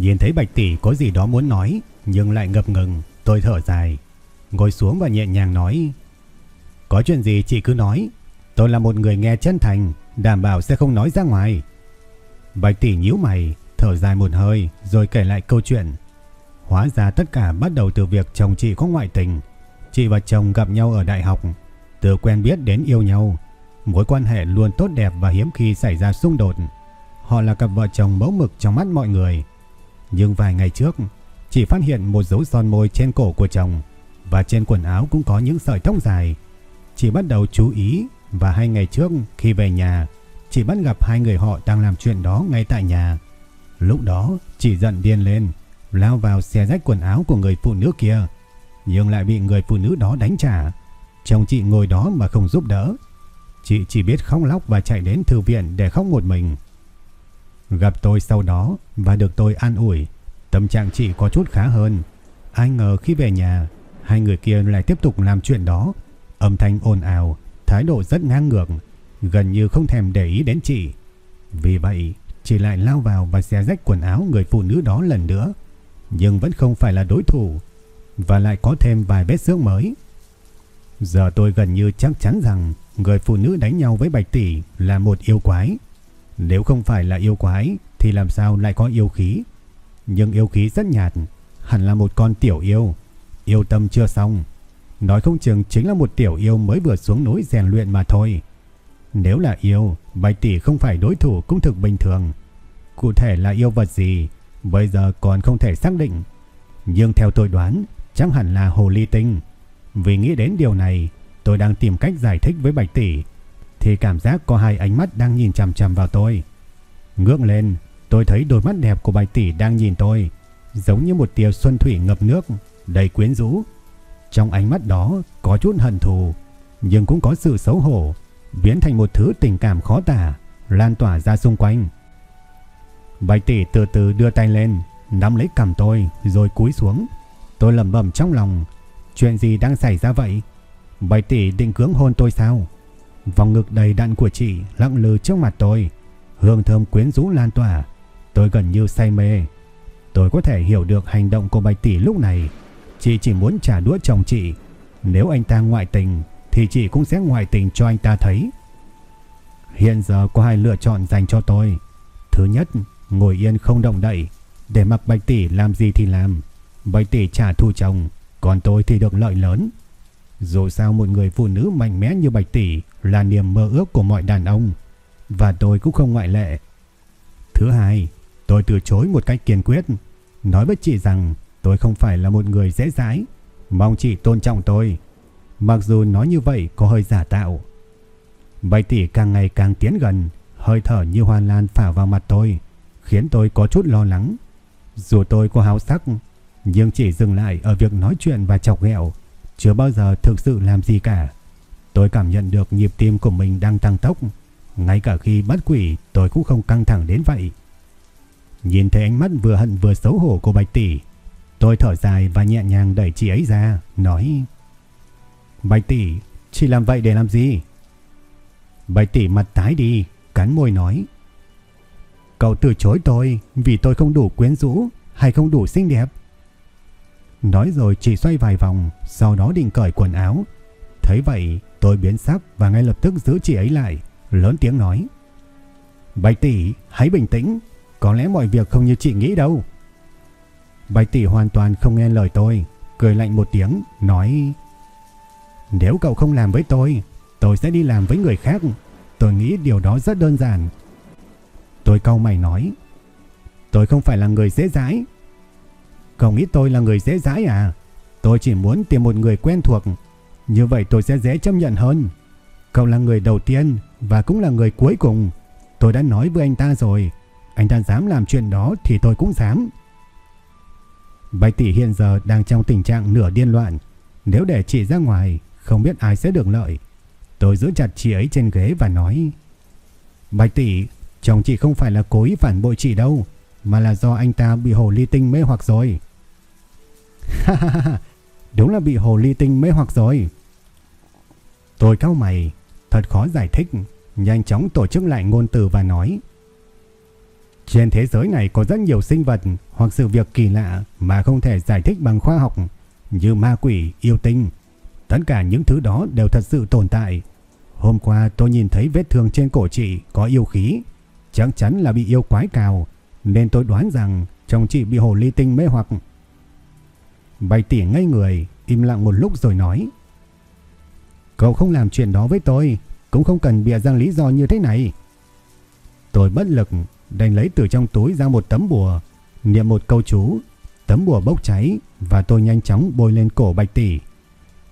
Nhìn thấy Bạch Tỷ có gì đó muốn nói nhưng lại ngập ngừng, tôi thở dài, ngồi xuống và nhẹ nhàng nói: "Có chuyện gì chị cứ nói, tôi là một người nghe chân thành, đảm bảo sẽ không nói ra ngoài." Bạch Tỷ nhíu mày, thở dài một hơi rồi kể lại câu chuyện. Hóa ra tất cả bắt đầu từ việc chồng chị có ngoại tình. Chị và chồng gặp nhau ở đại học, từ quen biết đến yêu nhau, mối quan hệ luôn tốt đẹp và hiếm khi xảy ra xung đột. Họ là cặp vợ chồng mẫu mực trong mắt mọi người. Nhưng vài ngày trước, chỉ phát hiện một dấu son môi trên cổ của chồng và trên quần áo cũng có những sợi tóc dài. Chị bắt đầu chú ý và hai ngày trước khi về nhà, chị bắt gặp hai người họ đang làm chuyện đó ngay tại nhà. Lúc đó, chị giận điên lên, lao vào xé rách quần áo của người phụ nữ kia, nhưng lại bị người phụ nữ đó đánh trả. Chồng chị ngồi đó mà không giúp đỡ. Chị chỉ biết khóc lóc và chạy đến thư viện để khóc một mình. Gặp tôi sau đó và được tôi an ủi, tâm trạng chị có chút khá hơn. Ai ngờ khi về nhà, hai người kia lại tiếp tục làm chuyện đó. Âm thanh ồn ào, thái độ rất ngang ngược, gần như không thèm để ý đến chị. Vì vậy, chị lại lao vào và xé rách quần áo người phụ nữ đó lần nữa, nhưng vẫn không phải là đối thủ và lại có thêm vài vết xước mới. Giờ tôi gần như chắc chắn rằng người phụ nữ đánh nhau với Bạch Tỷ là một yêu quái. Nếu không phải là yêu quái thì làm sao lại có yêu khí? Nhưng yêu khí rất nhạt, hẳn là một con tiểu yêu. Yêu tâm chưa xong, nói không chừng chính là một tiểu yêu mới vừa xuống núi rèn luyện mà thôi. Nếu là yêu, Bạch tỷ không phải đối thủ cũng thực bình thường. Cụ thể là yêu vật gì, bây giờ còn không thể xác định. Nhưng theo tôi đoán, chắc hẳn là hồ ly tinh. Vì nghĩ đến điều này, tôi đang tìm cách giải thích với Bạch tỷ thì cảm giác có hai ánh mắt đang nhìn chằm chằm vào tôi. Ngước lên, tôi thấy đôi mắt đẹp của Bạch tỷ đang nhìn tôi, giống như một tia xuân thủy ngập nước, đầy quyến rũ. Trong ánh mắt đó có chút hận thù, nhưng cũng có sự xấu hổ, biến thành một thứ tình cảm khó tả, lan tỏa ra xung quanh. Bạch tỷ từ từ đưa tay lên, nắm lấy cầm tôi rồi cúi xuống. Tôi lẩm bẩm trong lòng, chuyện gì đang xảy ra vậy? Bạch tỷ định cưỡng hôn tôi sao? Vòng ngực đầy đặn của chị lặng lừ trước mặt tôi, hương thơm quyến rũ lan tỏa, tôi gần như say mê. Tôi có thể hiểu được hành động của Bạch tỷ lúc này, chị chỉ muốn trả đũa chồng chị, nếu anh ta ngoại tình thì chị cũng sẽ ngoại tình cho anh ta thấy. Hiện giờ có hai lựa chọn dành cho tôi. Thứ nhất, ngồi yên không động đậy, để mặc Bạch tỷ làm gì thì làm. Bạch tỷ trả thù chồng, còn tôi thì được lợi lớn. Dù sao một người phụ nữ mạnh mẽ như Bạch tỷ là niềm mơ ước của mọi đàn ông, và tôi cũng không ngoại lệ. Thứ hai, tôi từ chối một cách kiên quyết, nói với chị rằng tôi không phải là một người dễ dãi, mong chị tôn trọng tôi. Mặc dù nói như vậy có hơi giả tạo. Bạch tỷ càng ngày càng tiến gần, hơi thở như hoa lan phả vào mặt tôi, khiến tôi có chút lo lắng. Dù tôi có háo sắc, nhưng chỉ dừng lại ở việc nói chuyện và chọc ghẹo, chưa bao giờ thực sự làm gì cả. Tôi cảm nhận được nhịp tim của mình đang tăng tốc, ngay cả khi bắt quỷ tôi cũng không căng thẳng đến vậy. Nhìn thấy ánh mắt vừa hận vừa xấu hổ của Bạch tỷ, tôi thở dài và nhẹ nhàng đẩy chị ấy ra, nói: "Bạch tỷ, chị làm vậy để làm gì?" Bạch tỷ mặt tái đi, cắn môi nói: "Cậu từ chối tôi vì tôi không đủ quyến rũ hay không đủ xinh đẹp." Nói rồi chị xoay vài vòng, sau đó định cởi quần áo. Thấy vậy, tôi biến sắc và ngay lập tức giữ chị ấy lại, lớn tiếng nói: "Bạch tỷ, hãy bình tĩnh, có lẽ mọi việc không như chị nghĩ đâu." Bạch tỷ hoàn toàn không nghe lời tôi, cười lạnh một tiếng, nói: "Nếu cậu không làm với tôi, tôi sẽ đi làm với người khác. Tôi nghĩ điều đó rất đơn giản." Tôi cau mày nói: "Tôi không phải là người dễ dãi, Cậu nghĩ tôi là người dễ dãi à? Tôi chỉ muốn tìm một người quen thuộc. Như vậy tôi sẽ dễ chấp nhận hơn. Cậu là người đầu tiên và cũng là người cuối cùng. Tôi đã nói với anh ta rồi. Anh ta dám làm chuyện đó thì tôi cũng dám. Bạch tỷ hiện giờ đang trong tình trạng nửa điên loạn. Nếu để chị ra ngoài, không biết ai sẽ được lợi. Tôi giữ chặt chị ấy trên ghế và nói Bạch tỷ, chồng chị không phải là cố ý phản bội chị đâu, mà là do anh ta bị hồ ly tinh mê hoặc rồi. Ha ha ha, đúng là bị hồ ly tinh mê hoặc rồi. Tôi cao mày, thật khó giải thích, nhanh chóng tổ chức lại ngôn từ và nói. Trên thế giới này có rất nhiều sinh vật hoặc sự việc kỳ lạ mà không thể giải thích bằng khoa học, như ma quỷ, yêu tinh. Tất cả những thứ đó đều thật sự tồn tại. Hôm qua tôi nhìn thấy vết thương trên cổ chị có yêu khí, chắc chắn là bị yêu quái cào, nên tôi đoán rằng chồng chị bị hồ ly tinh mê hoặc. Bạch tỉ ngây người, im lặng một lúc rồi nói. Cậu không làm chuyện đó với tôi, cũng không cần bịa ra lý do như thế này. Tôi bất lực, đành lấy từ trong túi ra một tấm bùa, niệm một câu chú, tấm bùa bốc cháy và tôi nhanh chóng bôi lên cổ bạch tỷ.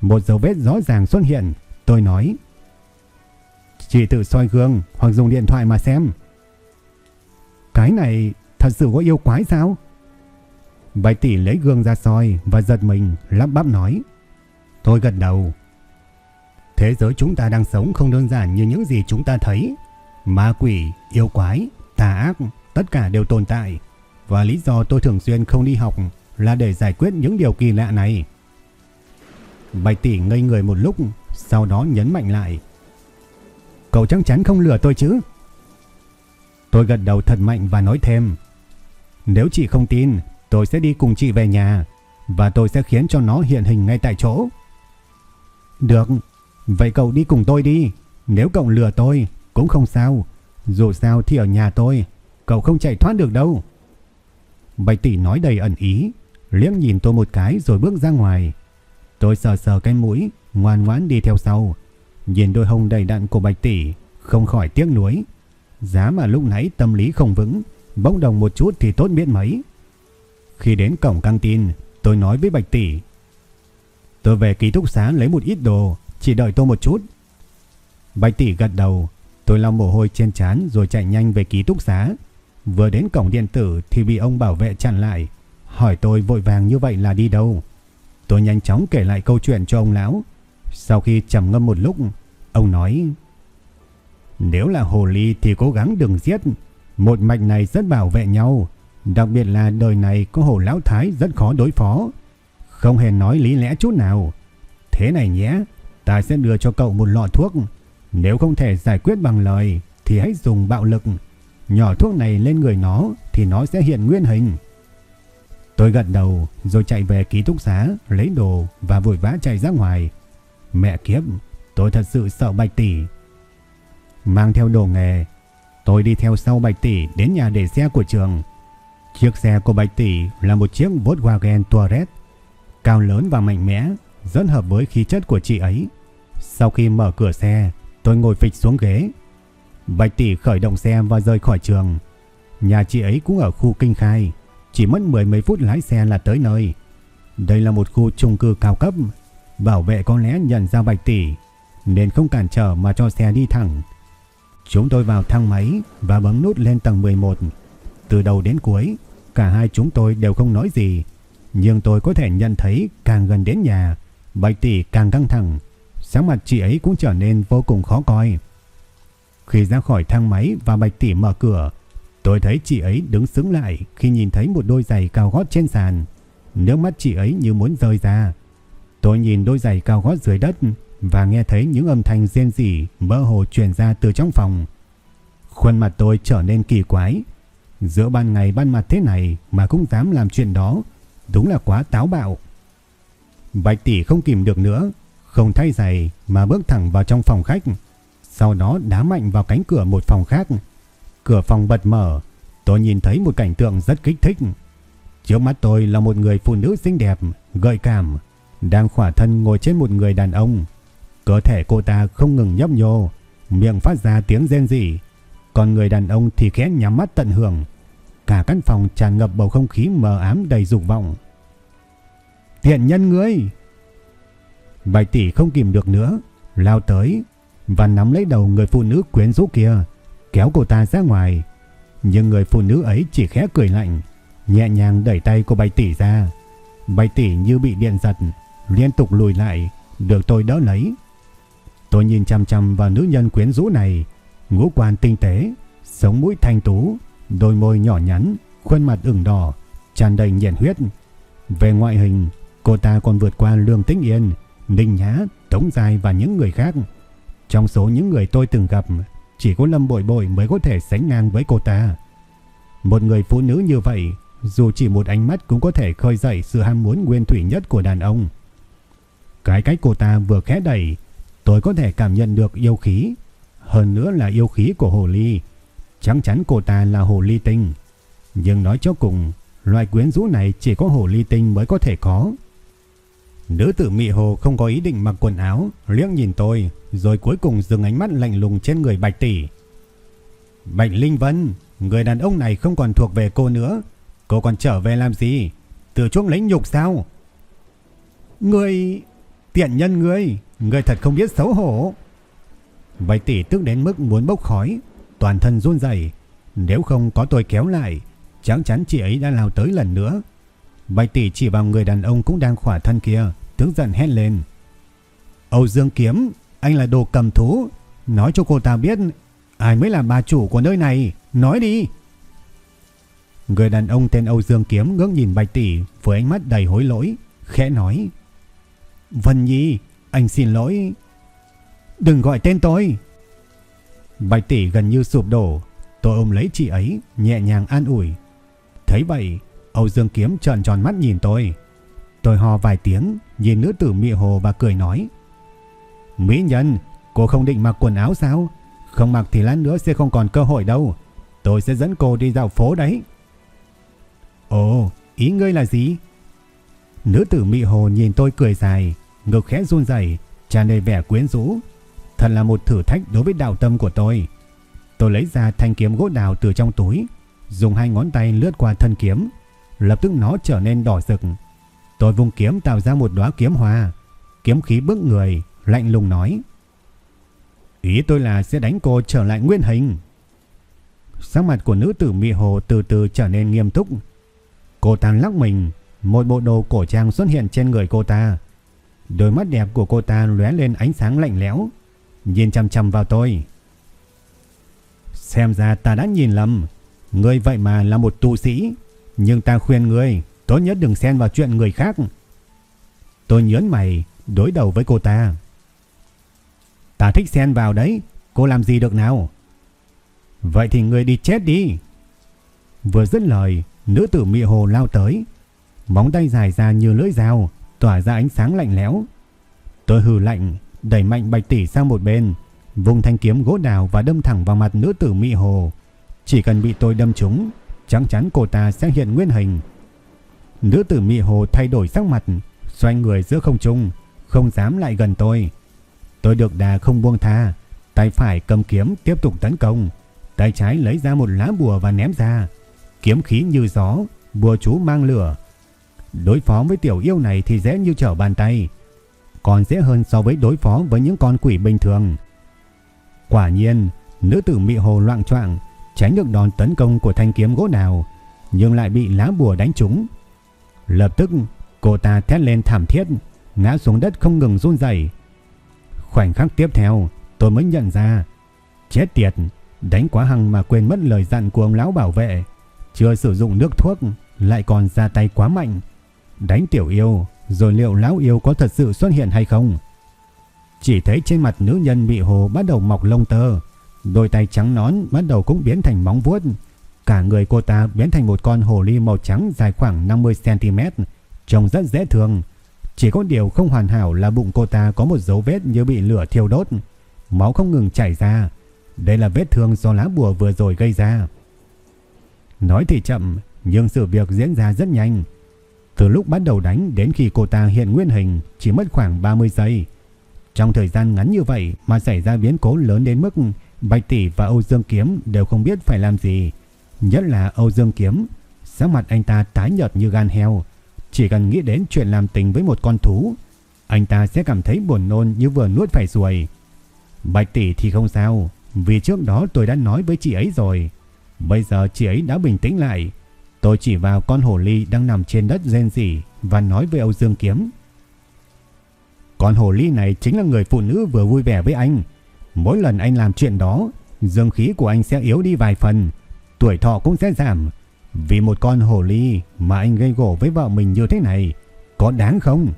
Một dấu vết rõ ràng xuất hiện, tôi nói. chỉ tự soi gương hoặc dùng điện thoại mà xem. Cái này thật sự có yêu quái sao? Bạch tỷ lấy gương ra soi và giật mình lắp bắp nói. Tôi gật đầu. Thế giới chúng ta đang sống không đơn giản như những gì chúng ta thấy. Ma quỷ, yêu quái, tà ác, tất cả đều tồn tại. Và lý do tôi thường xuyên không đi học là để giải quyết những điều kỳ lạ này. Bạch tỷ ngây người một lúc, sau đó nhấn mạnh lại. Cậu chắc chắn không lừa tôi chứ? Tôi gật đầu thật mạnh và nói thêm. Nếu chị không tin, tôi sẽ đi cùng chị về nhà và tôi sẽ khiến cho nó hiện hình ngay tại chỗ. Được, vậy cậu đi cùng tôi đi. Nếu cậu lừa tôi, cũng không sao. Dù sao thì ở nhà tôi, cậu không chạy thoát được đâu. Bạch tỷ nói đầy ẩn ý, liếc nhìn tôi một cái rồi bước ra ngoài. Tôi sờ sờ cái mũi, ngoan ngoãn đi theo sau. Nhìn đôi hông đầy đặn của Bạch tỷ, không khỏi tiếc nuối. Giá mà lúc nãy tâm lý không vững, bỗng đồng một chút thì tốt biết mấy. Khi đến cổng căng tin, tôi nói với Bạch tỷ. Tôi về ký túc xá lấy một ít đồ, chỉ đợi tôi một chút. Bạch tỷ gật đầu, tôi lau mồ hôi trên trán rồi chạy nhanh về ký túc xá. Vừa đến cổng điện tử thì bị ông bảo vệ chặn lại, hỏi tôi vội vàng như vậy là đi đâu. Tôi nhanh chóng kể lại câu chuyện cho ông lão. Sau khi trầm ngâm một lúc, ông nói: "Nếu là hồ ly thì cố gắng đừng giết, một mạch này rất bảo vệ nhau, đặc biệt là đời này có hồ lão thái rất khó đối phó, không hề nói lý lẽ chút nào. Thế này nhé, ta sẽ đưa cho cậu một lọ thuốc, nếu không thể giải quyết bằng lời thì hãy dùng bạo lực." Nhỏ thuốc này lên người nó thì nó sẽ hiện nguyên hình. Tôi gật đầu rồi chạy về ký túc xá lấy đồ và vội vã chạy ra ngoài. Mẹ kiếp, tôi thật sự sợ Bạch Tỷ. Mang theo đồ nghề, tôi đi theo sau Bạch Tỷ đến nhà để xe của trường. Chiếc xe của Bạch Tỷ là một chiếc Volkswagen Touareg, cao lớn và mạnh mẽ, rất hợp với khí chất của chị ấy. Sau khi mở cửa xe, tôi ngồi phịch xuống ghế Bạch tỷ khởi động xe và rời khỏi trường. Nhà chị ấy cũng ở khu Kinh Khai, chỉ mất mười mấy phút lái xe là tới nơi. Đây là một khu chung cư cao cấp, bảo vệ có lẽ nhận ra Bạch tỷ nên không cản trở mà cho xe đi thẳng. Chúng tôi vào thang máy và bấm nút lên tầng 11. Từ đầu đến cuối, cả hai chúng tôi đều không nói gì, nhưng tôi có thể nhận thấy càng gần đến nhà, Bạch tỷ càng căng thẳng, sáng mặt chị ấy cũng trở nên vô cùng khó coi. Khi ra khỏi thang máy và Bạch Tỷ mở cửa, tôi thấy chị ấy đứng sững lại khi nhìn thấy một đôi giày cao gót trên sàn. Nước mắt chị ấy như muốn rơi ra. Tôi nhìn đôi giày cao gót dưới đất và nghe thấy những âm thanh riêng rỉ mơ hồ truyền ra từ trong phòng. Khuôn mặt tôi trở nên kỳ quái. Giữa ban ngày ban mặt thế này mà cũng dám làm chuyện đó, đúng là quá táo bạo. Bạch tỷ không kìm được nữa, không thay giày mà bước thẳng vào trong phòng khách sau đó đá mạnh vào cánh cửa một phòng khác. Cửa phòng bật mở, tôi nhìn thấy một cảnh tượng rất kích thích. Trước mắt tôi là một người phụ nữ xinh đẹp, gợi cảm, đang khỏa thân ngồi trên một người đàn ông. Cơ thể cô ta không ngừng nhấp nhô, miệng phát ra tiếng rên rỉ, còn người đàn ông thì khẽ nhắm mắt tận hưởng. Cả căn phòng tràn ngập bầu không khí mờ ám đầy dục vọng. Tiện nhân ngươi! Bạch tỷ không kìm được nữa, lao tới và nắm lấy đầu người phụ nữ quyến rũ kia, kéo cô ta ra ngoài. Nhưng người phụ nữ ấy chỉ khẽ cười lạnh, nhẹ nhàng đẩy tay của bạch tỷ ra. Bạch tỷ như bị điện giật, liên tục lùi lại, được tôi đỡ lấy. Tôi nhìn chăm chăm vào nữ nhân quyến rũ này, ngũ quan tinh tế, sống mũi thanh tú, đôi môi nhỏ nhắn, khuôn mặt ửng đỏ, tràn đầy nhiệt huyết. Về ngoại hình, cô ta còn vượt qua Lương Tĩnh Yên, Ninh Nhã, Tống Dài và những người khác. Trong số những người tôi từng gặp, chỉ có Lâm Bội Bội mới có thể sánh ngang với cô ta. Một người phụ nữ như vậy, dù chỉ một ánh mắt cũng có thể khơi dậy sự ham muốn nguyên thủy nhất của đàn ông. Cái cách cô ta vừa khẽ đẩy, tôi có thể cảm nhận được yêu khí, hơn nữa là yêu khí của hồ ly. Chắc chắn cô ta là hồ ly tinh. Nhưng nói cho cùng, loại quyến rũ này chỉ có hồ ly tinh mới có thể có. Nữ tử mị hồ không có ý định mặc quần áo, liếc nhìn tôi, rồi cuối cùng dừng ánh mắt lạnh lùng trên người Bạch Tỷ. Bạch Linh Vân, người đàn ông này không còn thuộc về cô nữa. Cô còn trở về làm gì? Từ chuốc lấy nhục sao? Người... Tiện nhân ngươi, ngươi thật không biết xấu hổ. Bạch Tỷ tức đến mức muốn bốc khói, toàn thân run rẩy. Nếu không có tôi kéo lại, chắc chắn chị ấy đã lao tới lần nữa. Bạch tỷ chỉ vào người đàn ông cũng đang khỏa thân kia, tướng giận hét lên. Âu Dương Kiếm, anh là đồ cầm thú, nói cho cô ta biết ai mới là bà chủ của nơi này, nói đi. Người đàn ông tên Âu Dương Kiếm ngước nhìn Bạch tỷ với ánh mắt đầy hối lỗi, khẽ nói: "Vân Nhi, anh xin lỗi. Đừng gọi tên tôi." Bạch tỷ gần như sụp đổ, tôi ôm lấy chị ấy, nhẹ nhàng an ủi. Thấy vậy, Âu Dương Kiếm trợn tròn mắt nhìn tôi. Tôi ho vài tiếng, nhìn nữ tử mị hồ và cười nói. Mỹ nhân, cô không định mặc quần áo sao? Không mặc thì lát nữa sẽ không còn cơ hội đâu. Tôi sẽ dẫn cô đi dạo phố đấy. Ồ, ý ngươi là gì? Nữ tử mị hồ nhìn tôi cười dài, ngực khẽ run rẩy, tràn đầy vẻ quyến rũ. Thật là một thử thách đối với đạo tâm của tôi. Tôi lấy ra thanh kiếm gỗ đào từ trong túi, dùng hai ngón tay lướt qua thân kiếm, lập tức nó trở nên đỏ rực. Tôi vung kiếm tạo ra một đóa kiếm hoa, kiếm khí bức người, lạnh lùng nói: "Ý tôi là sẽ đánh cô trở lại nguyên hình." Sắc mặt của nữ tử Mị Hồ từ từ trở nên nghiêm túc. Cô ta lắc mình, một bộ đồ cổ trang xuất hiện trên người cô ta. Đôi mắt đẹp của cô ta lóe lên ánh sáng lạnh lẽo, nhìn chăm chăm vào tôi. Xem ra ta đã nhìn lầm, ngươi vậy mà là một tu sĩ. Nhưng ta khuyên ngươi tốt nhất đừng xen vào chuyện người khác. Tôi nhớn mày đối đầu với cô ta. Ta thích xen vào đấy, cô làm gì được nào? Vậy thì ngươi đi chết đi. Vừa dứt lời, nữ tử mị hồ lao tới. Móng tay dài ra như lưỡi dao, tỏa ra ánh sáng lạnh lẽo. Tôi hừ lạnh, đẩy mạnh bạch tỷ sang một bên, vùng thanh kiếm gỗ đào và đâm thẳng vào mặt nữ tử mị hồ. Chỉ cần bị tôi đâm trúng, chắc chắn cô ta sẽ hiện nguyên hình. Nữ tử mị hồ thay đổi sắc mặt, xoay người giữa không trung, không dám lại gần tôi. Tôi được đà không buông tha, tay phải cầm kiếm tiếp tục tấn công, tay trái lấy ra một lá bùa và ném ra. Kiếm khí như gió, bùa chú mang lửa. Đối phó với tiểu yêu này thì dễ như trở bàn tay, còn dễ hơn so với đối phó với những con quỷ bình thường. Quả nhiên, nữ tử mị hồ loạn choạng tránh được đòn tấn công của thanh kiếm gỗ nào nhưng lại bị lá bùa đánh trúng. Lập tức, cô ta thét lên thảm thiết, ngã xuống đất không ngừng run rẩy. Khoảnh khắc tiếp theo, tôi mới nhận ra, chết tiệt, đánh quá hăng mà quên mất lời dặn của ông lão bảo vệ, chưa sử dụng nước thuốc, lại còn ra tay quá mạnh. Đánh tiểu yêu, rồi liệu lão yêu có thật sự xuất hiện hay không? Chỉ thấy trên mặt nữ nhân bị hồ bắt đầu mọc lông tơ, Đôi tay trắng nón bắt đầu cũng biến thành móng vuốt. Cả người cô ta biến thành một con hồ ly màu trắng dài khoảng 50cm, trông rất dễ thương. Chỉ có điều không hoàn hảo là bụng cô ta có một dấu vết như bị lửa thiêu đốt. Máu không ngừng chảy ra. Đây là vết thương do lá bùa vừa rồi gây ra. Nói thì chậm, nhưng sự việc diễn ra rất nhanh. Từ lúc bắt đầu đánh đến khi cô ta hiện nguyên hình chỉ mất khoảng 30 giây. Trong thời gian ngắn như vậy mà xảy ra biến cố lớn đến mức Bạch Tỷ và Âu Dương Kiếm đều không biết phải làm gì. Nhất là Âu Dương Kiếm, sắc mặt anh ta tái nhợt như gan heo, chỉ cần nghĩ đến chuyện làm tình với một con thú, anh ta sẽ cảm thấy buồn nôn như vừa nuốt phải ruồi. Bạch tỷ thì không sao, vì trước đó tôi đã nói với chị ấy rồi. Bây giờ chị ấy đã bình tĩnh lại. Tôi chỉ vào con hồ ly đang nằm trên đất rên rỉ và nói với Âu Dương Kiếm. Con hồ ly này chính là người phụ nữ vừa vui vẻ với anh. Mỗi lần anh làm chuyện đó, dương khí của anh sẽ yếu đi vài phần, tuổi thọ cũng sẽ giảm. Vì một con hồ ly mà anh gây gổ với vợ mình như thế này, có đáng không?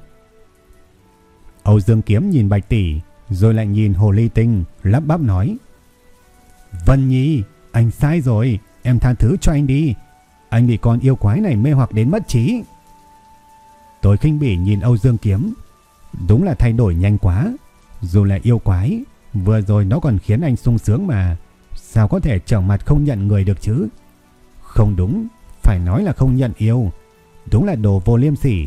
Âu Dương Kiếm nhìn Bạch Tỷ, rồi lại nhìn hồ ly tinh, lắp bắp nói. Vân Nhi, anh sai rồi, em tha thứ cho anh đi. Anh bị con yêu quái này mê hoặc đến mất trí. Tôi khinh bỉ nhìn Âu Dương Kiếm. Đúng là thay đổi nhanh quá. Dù là yêu quái, vừa rồi nó còn khiến anh sung sướng mà. Sao có thể trở mặt không nhận người được chứ? Không đúng, phải nói là không nhận yêu. Đúng là đồ vô liêm sỉ.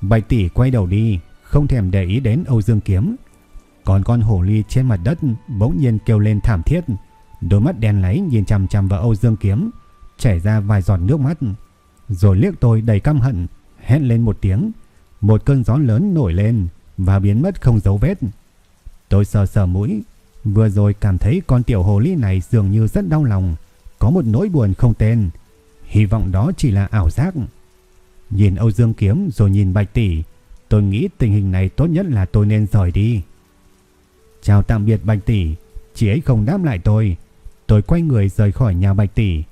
Bạch tỷ quay đầu đi, không thèm để ý đến Âu Dương Kiếm. Còn con hổ ly trên mặt đất bỗng nhiên kêu lên thảm thiết. Đôi mắt đen láy nhìn chằm chằm vào Âu Dương Kiếm, chảy ra vài giọt nước mắt. Rồi liếc tôi đầy căm hận, hét lên một tiếng. Một cơn gió lớn nổi lên và biến mất không dấu vết. Tôi sờ sờ mũi, vừa rồi cảm thấy con tiểu hồ ly này dường như rất đau lòng, có một nỗi buồn không tên. Hy vọng đó chỉ là ảo giác. Nhìn Âu Dương Kiếm rồi nhìn Bạch Tỷ, tôi nghĩ tình hình này tốt nhất là tôi nên rời đi. Chào tạm biệt Bạch Tỷ, chị ấy không đáp lại tôi. Tôi quay người rời khỏi nhà Bạch Tỷ,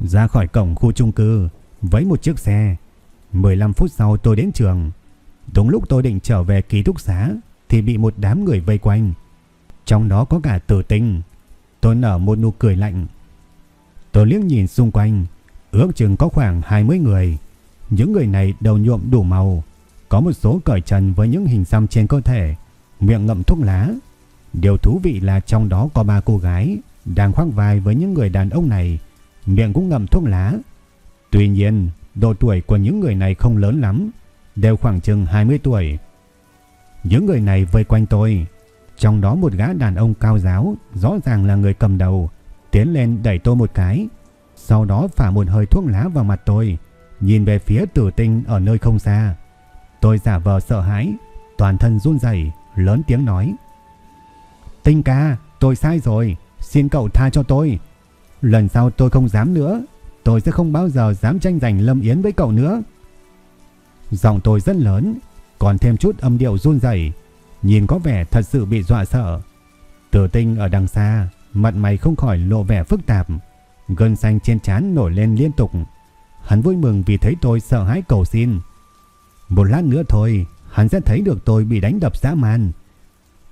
ra khỏi cổng khu chung cư với một chiếc xe. 15 phút sau tôi đến trường. Đúng lúc tôi định trở về ký túc xá thì bị một đám người vây quanh. Trong đó có cả tử tinh. Tôi nở một nụ cười lạnh. Tôi liếc nhìn xung quanh, ước chừng có khoảng 20 người. Những người này đầu nhuộm đủ màu, có một số cởi trần với những hình xăm trên cơ thể, miệng ngậm thuốc lá. Điều thú vị là trong đó có ba cô gái đang khoác vai với những người đàn ông này, miệng cũng ngậm thuốc lá. Tuy nhiên, độ tuổi của những người này không lớn lắm, đều khoảng chừng 20 tuổi. Những người này vây quanh tôi, trong đó một gã đàn ông cao giáo, rõ ràng là người cầm đầu, tiến lên đẩy tôi một cái, sau đó phả một hơi thuốc lá vào mặt tôi, nhìn về phía tử tinh ở nơi không xa. Tôi giả vờ sợ hãi, toàn thân run rẩy, lớn tiếng nói. Tinh ca, tôi sai rồi, xin cậu tha cho tôi. Lần sau tôi không dám nữa, tôi sẽ không bao giờ dám tranh giành Lâm Yến với cậu nữa. Giọng tôi rất lớn, còn thêm chút âm điệu run rẩy, nhìn có vẻ thật sự bị dọa sợ. Tử tinh ở đằng xa, mặt mày không khỏi lộ vẻ phức tạp, gân xanh trên trán nổi lên liên tục. Hắn vui mừng vì thấy tôi sợ hãi cầu xin. Một lát nữa thôi, hắn sẽ thấy được tôi bị đánh đập dã man.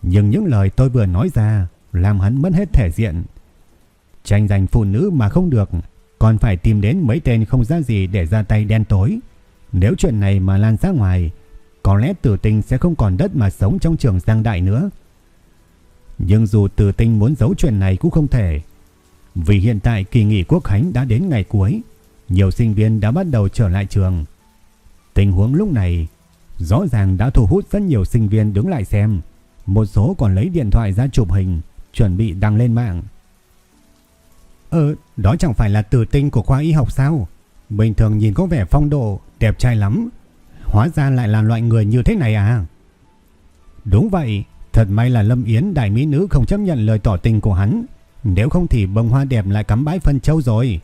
Nhưng những lời tôi vừa nói ra làm hắn mất hết thể diện. Tranh giành phụ nữ mà không được, còn phải tìm đến mấy tên không ra gì để ra tay đen tối. Nếu chuyện này mà lan ra ngoài, có lẽ tử tinh sẽ không còn đất mà sống trong trường Giang Đại nữa. Nhưng dù tử tinh muốn giấu chuyện này cũng không thể. Vì hiện tại kỳ nghỉ quốc khánh đã đến ngày cuối, nhiều sinh viên đã bắt đầu trở lại trường. Tình huống lúc này rõ ràng đã thu hút rất nhiều sinh viên đứng lại xem. Một số còn lấy điện thoại ra chụp hình, chuẩn bị đăng lên mạng. Ờ, đó chẳng phải là tử tinh của khoa y học sao? Bình thường nhìn có vẻ phong độ, đẹp trai lắm. Hóa ra lại là loại người như thế này à? Đúng vậy, thật may là Lâm Yến đại mỹ nữ không chấp nhận lời tỏ tình của hắn. Nếu không thì bông hoa đẹp lại cắm bãi phân châu rồi.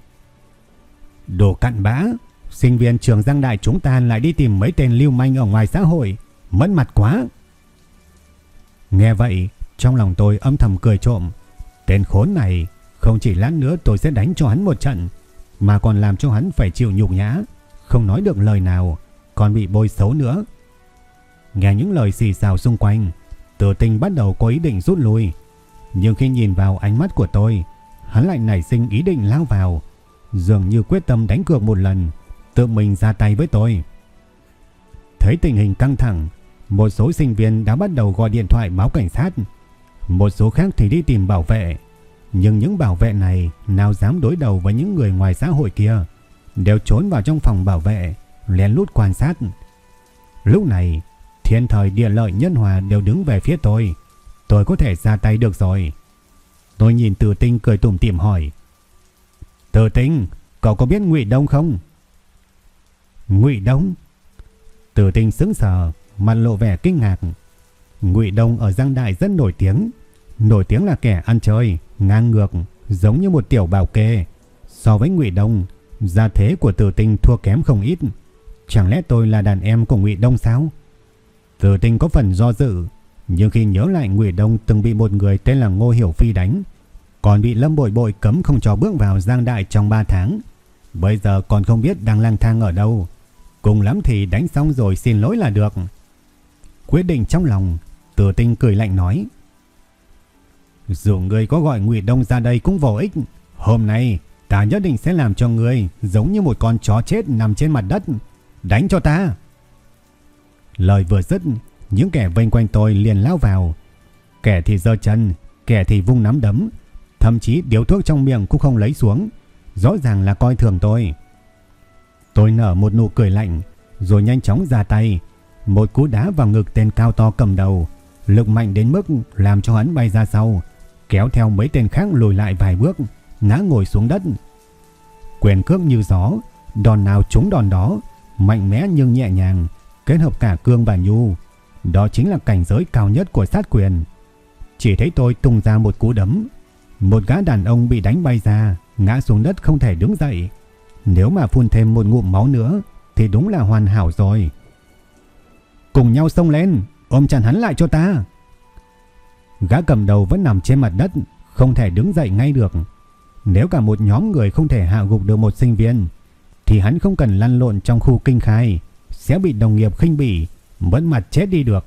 Đồ cặn bã, sinh viên trường Giang Đại chúng ta lại đi tìm mấy tên lưu manh ở ngoài xã hội. Mất mặt quá. Nghe vậy, trong lòng tôi âm thầm cười trộm. Tên khốn này, không chỉ lát nữa tôi sẽ đánh cho hắn một trận, mà còn làm cho hắn phải chịu nhục nhã, không nói được lời nào, còn bị bôi xấu nữa. Nghe những lời xì xào xung quanh, Tử tình bắt đầu có ý định rút lui, nhưng khi nhìn vào ánh mắt của tôi, hắn lại nảy sinh ý định lao vào, dường như quyết tâm đánh cược một lần, tự mình ra tay với tôi. Thấy tình hình căng thẳng, một số sinh viên đã bắt đầu gọi điện thoại báo cảnh sát, một số khác thì đi tìm bảo vệ. Nhưng những bảo vệ này nào dám đối đầu với những người ngoài xã hội kia, đều trốn vào trong phòng bảo vệ, lén lút quan sát. Lúc này, thiên thời địa lợi nhân hòa đều đứng về phía tôi. Tôi có thể ra tay được rồi. Tôi nhìn Từ Tinh cười tủm tỉm hỏi. Từ Tinh, cậu có biết Ngụy Đông không? Ngụy Đông? Tử tinh sững sờ, mặt lộ vẻ kinh ngạc. Ngụy Đông ở Giang Đại rất nổi tiếng, nổi tiếng là kẻ ăn chơi, ngang ngược, giống như một tiểu bảo kê. So với Ngụy Đông, gia thế của Tử Tinh thua kém không ít. Chẳng lẽ tôi là đàn em của Ngụy Đông sao? Từ Tinh có phần do dự, nhưng khi nhớ lại Ngụy Đông từng bị một người tên là Ngô Hiểu Phi đánh, còn bị Lâm Bội Bội cấm không cho bước vào Giang Đại trong 3 tháng, bây giờ còn không biết đang lang thang ở đâu. Cùng lắm thì đánh xong rồi xin lỗi là được. Quyết định trong lòng, Từ Tinh cười lạnh nói: dù ngươi có gọi Ngụy Đông ra đây cũng vô ích. Hôm nay ta nhất định sẽ làm cho ngươi giống như một con chó chết nằm trên mặt đất. Đánh cho ta. Lời vừa dứt, những kẻ vây quanh tôi liền lao vào. Kẻ thì giơ chân, kẻ thì vung nắm đấm, thậm chí điếu thuốc trong miệng cũng không lấy xuống, rõ ràng là coi thường tôi. Tôi nở một nụ cười lạnh, rồi nhanh chóng ra tay, một cú đá vào ngực tên cao to cầm đầu, lực mạnh đến mức làm cho hắn bay ra sau, kéo theo mấy tên khác lùi lại vài bước, ngã ngồi xuống đất. Quyền cước như gió, đòn nào trúng đòn đó, mạnh mẽ nhưng nhẹ nhàng, kết hợp cả cương và nhu. Đó chính là cảnh giới cao nhất của sát quyền. Chỉ thấy tôi tung ra một cú đấm, một gã đàn ông bị đánh bay ra, ngã xuống đất không thể đứng dậy. Nếu mà phun thêm một ngụm máu nữa thì đúng là hoàn hảo rồi. Cùng nhau xông lên, ôm chặt hắn lại cho ta. Gã cầm đầu vẫn nằm trên mặt đất, không thể đứng dậy ngay được. Nếu cả một nhóm người không thể hạ gục được một sinh viên, thì hắn không cần lăn lộn trong khu kinh khai, sẽ bị đồng nghiệp khinh bỉ, vẫn mặt chết đi được.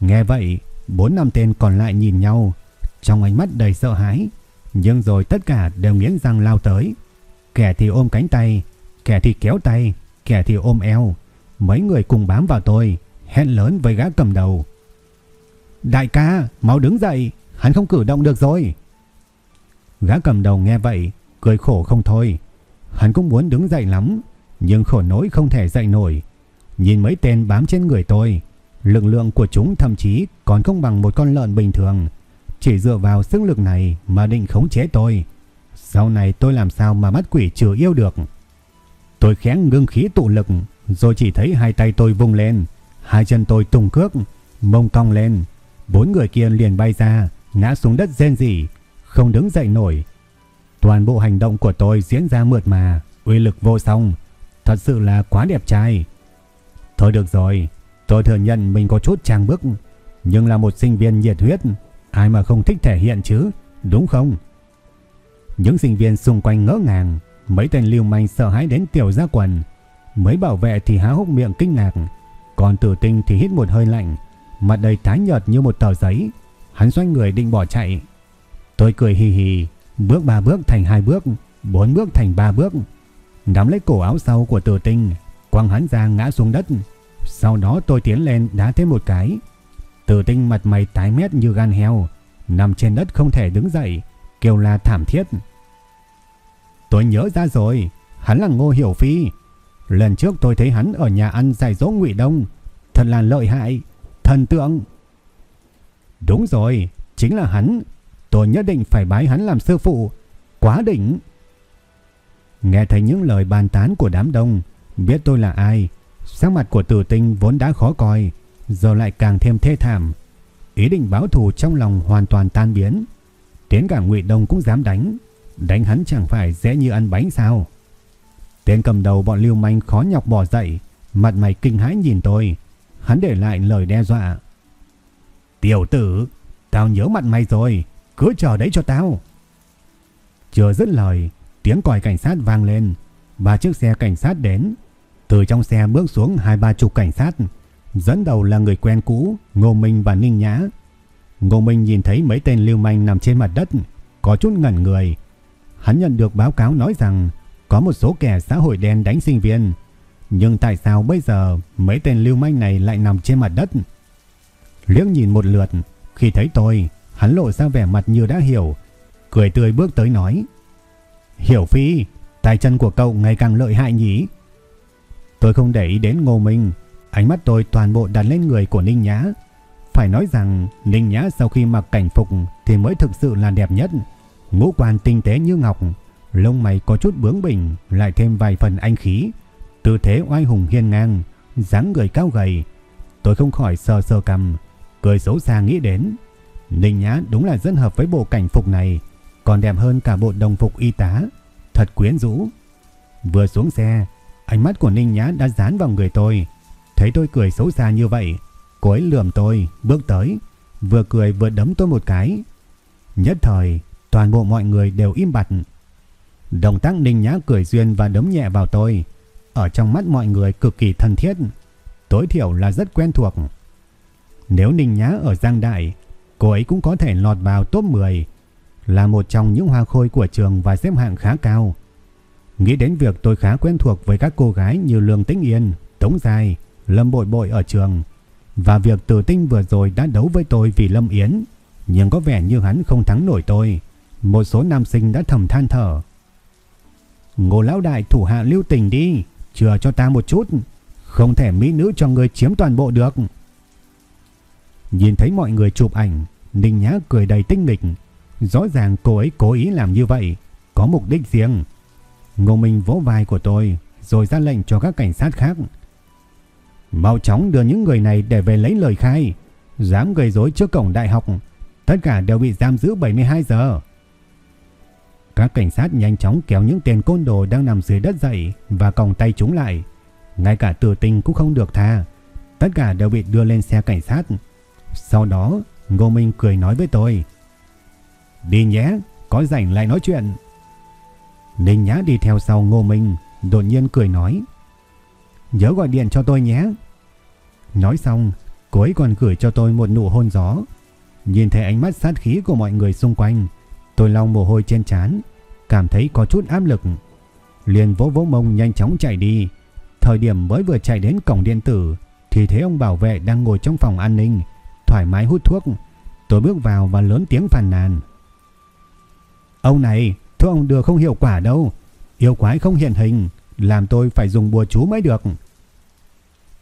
Nghe vậy, bốn năm tên còn lại nhìn nhau, trong ánh mắt đầy sợ hãi, nhưng rồi tất cả đều nghiến răng lao tới. Kẻ thì ôm cánh tay, kẻ thì kéo tay, kẻ thì ôm eo. Mấy người cùng bám vào tôi, hét lớn với gã cầm đầu. Đại ca, mau đứng dậy, hắn không cử động được rồi. Gã cầm đầu nghe vậy, cười khổ không thôi. Hắn cũng muốn đứng dậy lắm, nhưng khổ nỗi không thể dậy nổi. Nhìn mấy tên bám trên người tôi, lực lượng của chúng thậm chí còn không bằng một con lợn bình thường. Chỉ dựa vào sức lực này mà định khống chế tôi. Sau này tôi làm sao mà mắt quỷ trừ yêu được. Tôi khẽ ngưng khí tụ lực, rồi chỉ thấy hai tay tôi vung lên, hai chân tôi tung cước, mông cong lên, Bốn người kia liền bay ra, ngã xuống đất rên rỉ, không đứng dậy nổi. Toàn bộ hành động của tôi diễn ra mượt mà, uy lực vô song, thật sự là quá đẹp trai. Thôi được rồi, tôi thừa nhận mình có chút trang bức, nhưng là một sinh viên nhiệt huyết, ai mà không thích thể hiện chứ, đúng không? Những sinh viên xung quanh ngỡ ngàng, mấy tên lưu manh sợ hãi đến tiểu ra quần, mấy bảo vệ thì há hốc miệng kinh ngạc, còn tử tinh thì hít một hơi lạnh, mặt đầy tái nhợt như một tờ giấy. Hắn xoay người định bỏ chạy. Tôi cười hì hì, bước ba bước thành hai bước, bốn bước thành ba bước. Nắm lấy cổ áo sau của tử tinh, quăng hắn ra ngã xuống đất. Sau đó tôi tiến lên đá thêm một cái. Tử tinh mặt mày tái mét như gan heo, nằm trên đất không thể đứng dậy, kêu la thảm thiết. Tôi nhớ ra rồi, hắn là Ngô Hiểu Phi. Lần trước tôi thấy hắn ở nhà ăn giải dỗ Ngụy Đông, thật là lợi hại. Thần tượng. Đúng rồi, chính là hắn. Tôi nhất định phải bái hắn làm sư phụ. Quá đỉnh. Nghe thấy những lời bàn tán của đám đông, biết tôi là ai. Sắc mặt của tử tinh vốn đã khó coi, giờ lại càng thêm thê thảm. Ý định báo thù trong lòng hoàn toàn tan biến. Đến cả Ngụy Đông cũng dám đánh. Đánh hắn chẳng phải dễ như ăn bánh sao. Tên cầm đầu bọn lưu manh khó nhọc bỏ dậy, mặt mày kinh hãi nhìn tôi, Hắn để lại lời đe dọa. Tiểu tử, tao nhớ mặt mày rồi, cứ chờ đấy cho tao. Chưa dứt lời, tiếng còi cảnh sát vang lên, ba chiếc xe cảnh sát đến. Từ trong xe bước xuống hai ba chục cảnh sát, dẫn đầu là người quen cũ, Ngô Minh và Ninh Nhã. Ngô Minh nhìn thấy mấy tên lưu manh nằm trên mặt đất, có chút ngẩn người. Hắn nhận được báo cáo nói rằng có một số kẻ xã hội đen đánh sinh viên, nhưng tại sao bây giờ mấy tên lưu manh này lại nằm trên mặt đất? Liếc nhìn một lượt, khi thấy tôi, hắn lộ ra vẻ mặt như đã hiểu, cười tươi bước tới nói. Hiểu Phi, tay chân của cậu ngày càng lợi hại nhỉ? Tôi không để ý đến Ngô Minh, ánh mắt tôi toàn bộ đặt lên người của Ninh Nhã. Phải nói rằng Ninh Nhã sau khi mặc cảnh phục thì mới thực sự là đẹp nhất. Ngũ quan tinh tế như ngọc, lông mày có chút bướng bỉnh, lại thêm vài phần anh khí, Tư thế oai hùng hiên ngang, dáng người cao gầy. Tôi không khỏi sờ sờ cầm, cười xấu xa nghĩ đến. Ninh Nhã đúng là rất hợp với bộ cảnh phục này, còn đẹp hơn cả bộ đồng phục y tá, thật quyến rũ. Vừa xuống xe, ánh mắt của Ninh Nhã đã dán vào người tôi. Thấy tôi cười xấu xa như vậy, cô ấy lườm tôi, bước tới, vừa cười vừa đấm tôi một cái. Nhất thời, toàn bộ mọi người đều im bặt. Động tác Ninh Nhã cười duyên và đấm nhẹ vào tôi, ở trong mắt mọi người cực kỳ thân thiết, tối thiểu là rất quen thuộc. Nếu Ninh Nhã ở Giang Đại, cô ấy cũng có thể lọt vào top 10, là một trong những hoa khôi của trường và xếp hạng khá cao. Nghĩ đến việc tôi khá quen thuộc với các cô gái như Lương Tĩnh Yên, Tống dài Lâm Bội Bội ở trường, và việc Từ Tinh vừa rồi đã đấu với tôi vì Lâm Yến, nhưng có vẻ như hắn không thắng nổi tôi. Một số nam sinh đã thầm than thở. Ngô lão đại thủ hạ lưu tình đi, chừa cho ta một chút, không thể mỹ nữ cho người chiếm toàn bộ được. Nhìn thấy mọi người chụp ảnh, Ninh Nhã cười đầy tinh nghịch, rõ ràng cô ấy cố ý làm như vậy, có mục đích riêng. Ngô Minh vỗ vai của tôi, rồi ra lệnh cho các cảnh sát khác. Mau chóng đưa những người này để về lấy lời khai, dám gây rối trước cổng đại học, tất cả đều bị giam giữ 72 giờ. Các cảnh sát nhanh chóng kéo những tên côn đồ đang nằm dưới đất dậy và còng tay chúng lại. Ngay cả tử tình cũng không được tha. Tất cả đều bị đưa lên xe cảnh sát. Sau đó, Ngô Minh cười nói với tôi. Đi nhé, có rảnh lại nói chuyện. Ninh Nhã đi theo sau Ngô Minh, đột nhiên cười nói. Nhớ gọi điện cho tôi nhé. Nói xong, cô ấy còn gửi cho tôi một nụ hôn gió. Nhìn thấy ánh mắt sát khí của mọi người xung quanh, Tôi lau mồ hôi trên trán, cảm thấy có chút áp lực. Liền vỗ vỗ mông nhanh chóng chạy đi. Thời điểm mới vừa chạy đến cổng điện tử thì thấy ông bảo vệ đang ngồi trong phòng an ninh, thoải mái hút thuốc. Tôi bước vào và lớn tiếng phàn nàn. Ông này, thuốc ông đưa không hiệu quả đâu. Yêu quái không hiện hình, làm tôi phải dùng bùa chú mới được.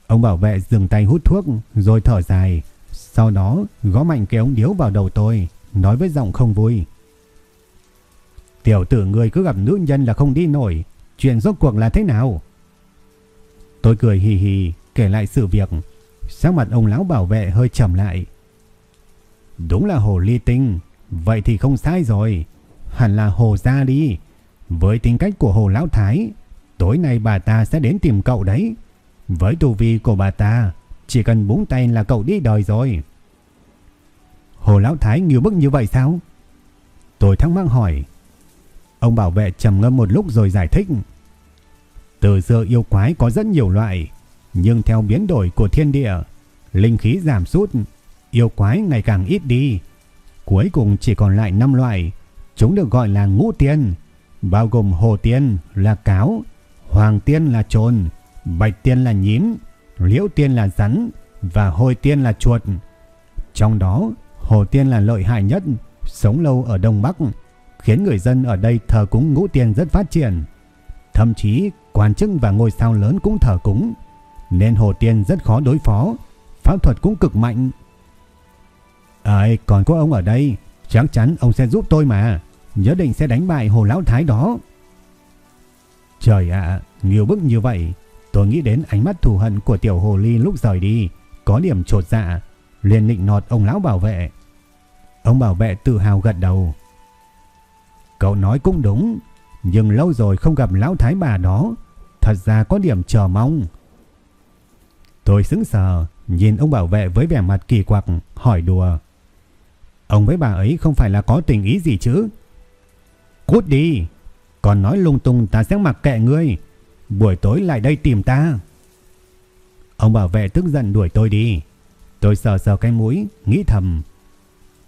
Ông bảo vệ dừng tay hút thuốc rồi thở dài. Sau đó gõ mạnh cái ống điếu vào đầu tôi, nói với giọng không vui. Tiểu tử người cứ gặp nữ nhân là không đi nổi. Chuyện rốt cuộc là thế nào? Tôi cười hì hì kể lại sự việc. Sắc mặt ông lão bảo vệ hơi trầm lại. Đúng là hồ ly tinh. Vậy thì không sai rồi. Hẳn là hồ ra đi. Với tính cách của hồ lão thái, tối nay bà ta sẽ đến tìm cậu đấy. Với tu vi của bà ta, chỉ cần búng tay là cậu đi đời rồi. Hồ lão thái nhiều bức như vậy sao? Tôi thắc mắc hỏi. Ông bảo vệ trầm ngâm một lúc rồi giải thích. Từ xưa yêu quái có rất nhiều loại, nhưng theo biến đổi của thiên địa, linh khí giảm sút, yêu quái ngày càng ít đi. Cuối cùng chỉ còn lại 5 loại, chúng được gọi là ngũ tiên, bao gồm hồ tiên là cáo, hoàng tiên là trồn, bạch tiên là nhím, liễu tiên là rắn và hôi tiên là chuột. Trong đó, hồ tiên là lợi hại nhất, sống lâu ở Đông Bắc, khiến người dân ở đây thờ cúng ngũ tiên rất phát triển. Thậm chí quan chức và ngôi sao lớn cũng thờ cúng, nên hồ tiên rất khó đối phó, pháp thuật cũng cực mạnh. Ơi, còn có ông ở đây, chắc chắn ông sẽ giúp tôi mà, nhớ định sẽ đánh bại hồ lão thái đó. Trời ạ, nhiều bức như vậy, tôi nghĩ đến ánh mắt thù hận của tiểu hồ ly lúc rời đi, có điểm trột dạ, liền nịnh nọt ông lão bảo vệ. Ông bảo vệ tự hào gật đầu, Cậu nói cũng đúng, nhưng lâu rồi không gặp lão thái bà đó, thật ra có điểm chờ mong. Tôi sững sờ, nhìn ông bảo vệ với vẻ mặt kỳ quặc, hỏi đùa. Ông với bà ấy không phải là có tình ý gì chứ? Cút đi, còn nói lung tung ta sẽ mặc kệ ngươi, buổi tối lại đây tìm ta. Ông bảo vệ tức giận đuổi tôi đi. Tôi sờ sờ cái mũi, nghĩ thầm.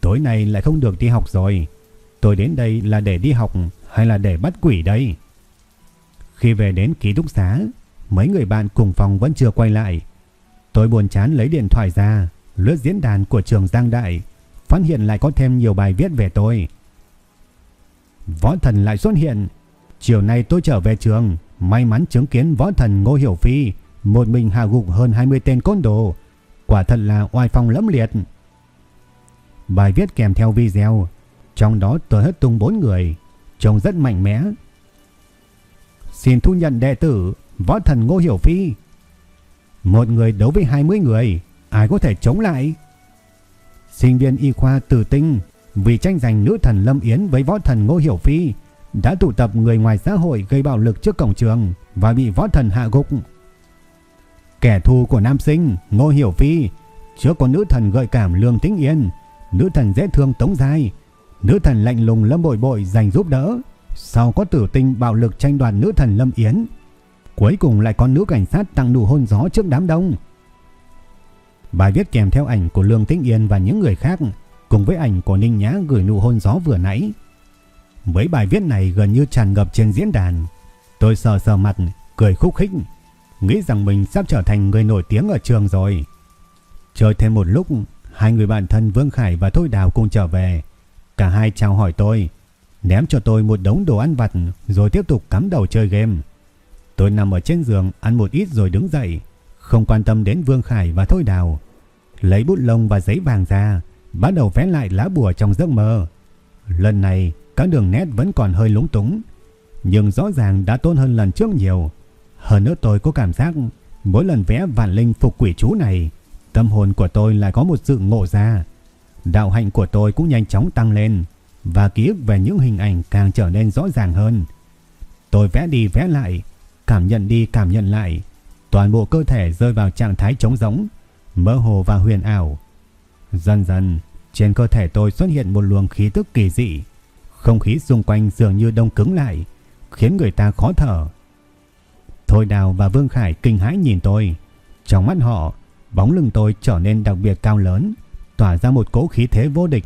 Tối nay lại không được đi học rồi. Tôi đến đây là để đi học hay là để bắt quỷ đây? Khi về đến ký túc xá, mấy người bạn cùng phòng vẫn chưa quay lại. Tôi buồn chán lấy điện thoại ra, lướt diễn đàn của trường Giang Đại, phát hiện lại có thêm nhiều bài viết về tôi. Võ thần lại xuất hiện. Chiều nay tôi trở về trường, may mắn chứng kiến võ thần Ngô Hiểu Phi, một mình hạ gục hơn 20 tên côn đồ. Quả thật là oai phong lẫm liệt. Bài viết kèm theo video trong đó tôi hất tung bốn người, trông rất mạnh mẽ. Xin thu nhận đệ tử, võ thần Ngô Hiểu Phi. Một người đấu với 20 người, ai có thể chống lại? Sinh viên y khoa tử tinh vì tranh giành nữ thần Lâm Yến với võ thần Ngô Hiểu Phi đã tụ tập người ngoài xã hội gây bạo lực trước cổng trường và bị võ thần hạ gục. Kẻ thù của nam sinh Ngô Hiểu Phi trước có nữ thần gợi cảm Lương Tĩnh Yên, nữ thần dễ thương Tống Giai, nữ thần lạnh lùng Lâm Bội Bội dành giúp đỡ. Sau có tử tinh bạo lực tranh đoạt nữ thần Lâm Yến. Cuối cùng lại có nữ cảnh sát tặng nụ hôn gió trước đám đông. Bài viết kèm theo ảnh của Lương Tĩnh Yên và những người khác cùng với ảnh của Ninh Nhã gửi nụ hôn gió vừa nãy. Với bài viết này gần như tràn ngập trên diễn đàn. Tôi sờ sờ mặt, cười khúc khích, nghĩ rằng mình sắp trở thành người nổi tiếng ở trường rồi. Chơi thêm một lúc, hai người bạn thân Vương Khải và Thôi Đào cùng trở về. Cả hai chào hỏi tôi, ném cho tôi một đống đồ ăn vặt rồi tiếp tục cắm đầu chơi game. Tôi nằm ở trên giường ăn một ít rồi đứng dậy, không quan tâm đến Vương Khải và Thôi Đào. Lấy bút lông và giấy vàng ra, bắt đầu vẽ lại lá bùa trong giấc mơ. Lần này, các đường nét vẫn còn hơi lúng túng, nhưng rõ ràng đã tốt hơn lần trước nhiều. Hơn nữa tôi có cảm giác mỗi lần vẽ vạn linh phục quỷ chú này, tâm hồn của tôi lại có một sự ngộ ra. Đạo hạnh của tôi cũng nhanh chóng tăng lên và ký ức về những hình ảnh càng trở nên rõ ràng hơn. Tôi vẽ đi vẽ lại, cảm nhận đi cảm nhận lại, toàn bộ cơ thể rơi vào trạng thái trống rỗng, mơ hồ và huyền ảo. Dần dần, trên cơ thể tôi xuất hiện một luồng khí tức kỳ dị, không khí xung quanh dường như đông cứng lại, khiến người ta khó thở. Thôi Đào và Vương Khải kinh hãi nhìn tôi, trong mắt họ, bóng lưng tôi trở nên đặc biệt cao lớn, tỏa ra một cỗ khí thế vô địch.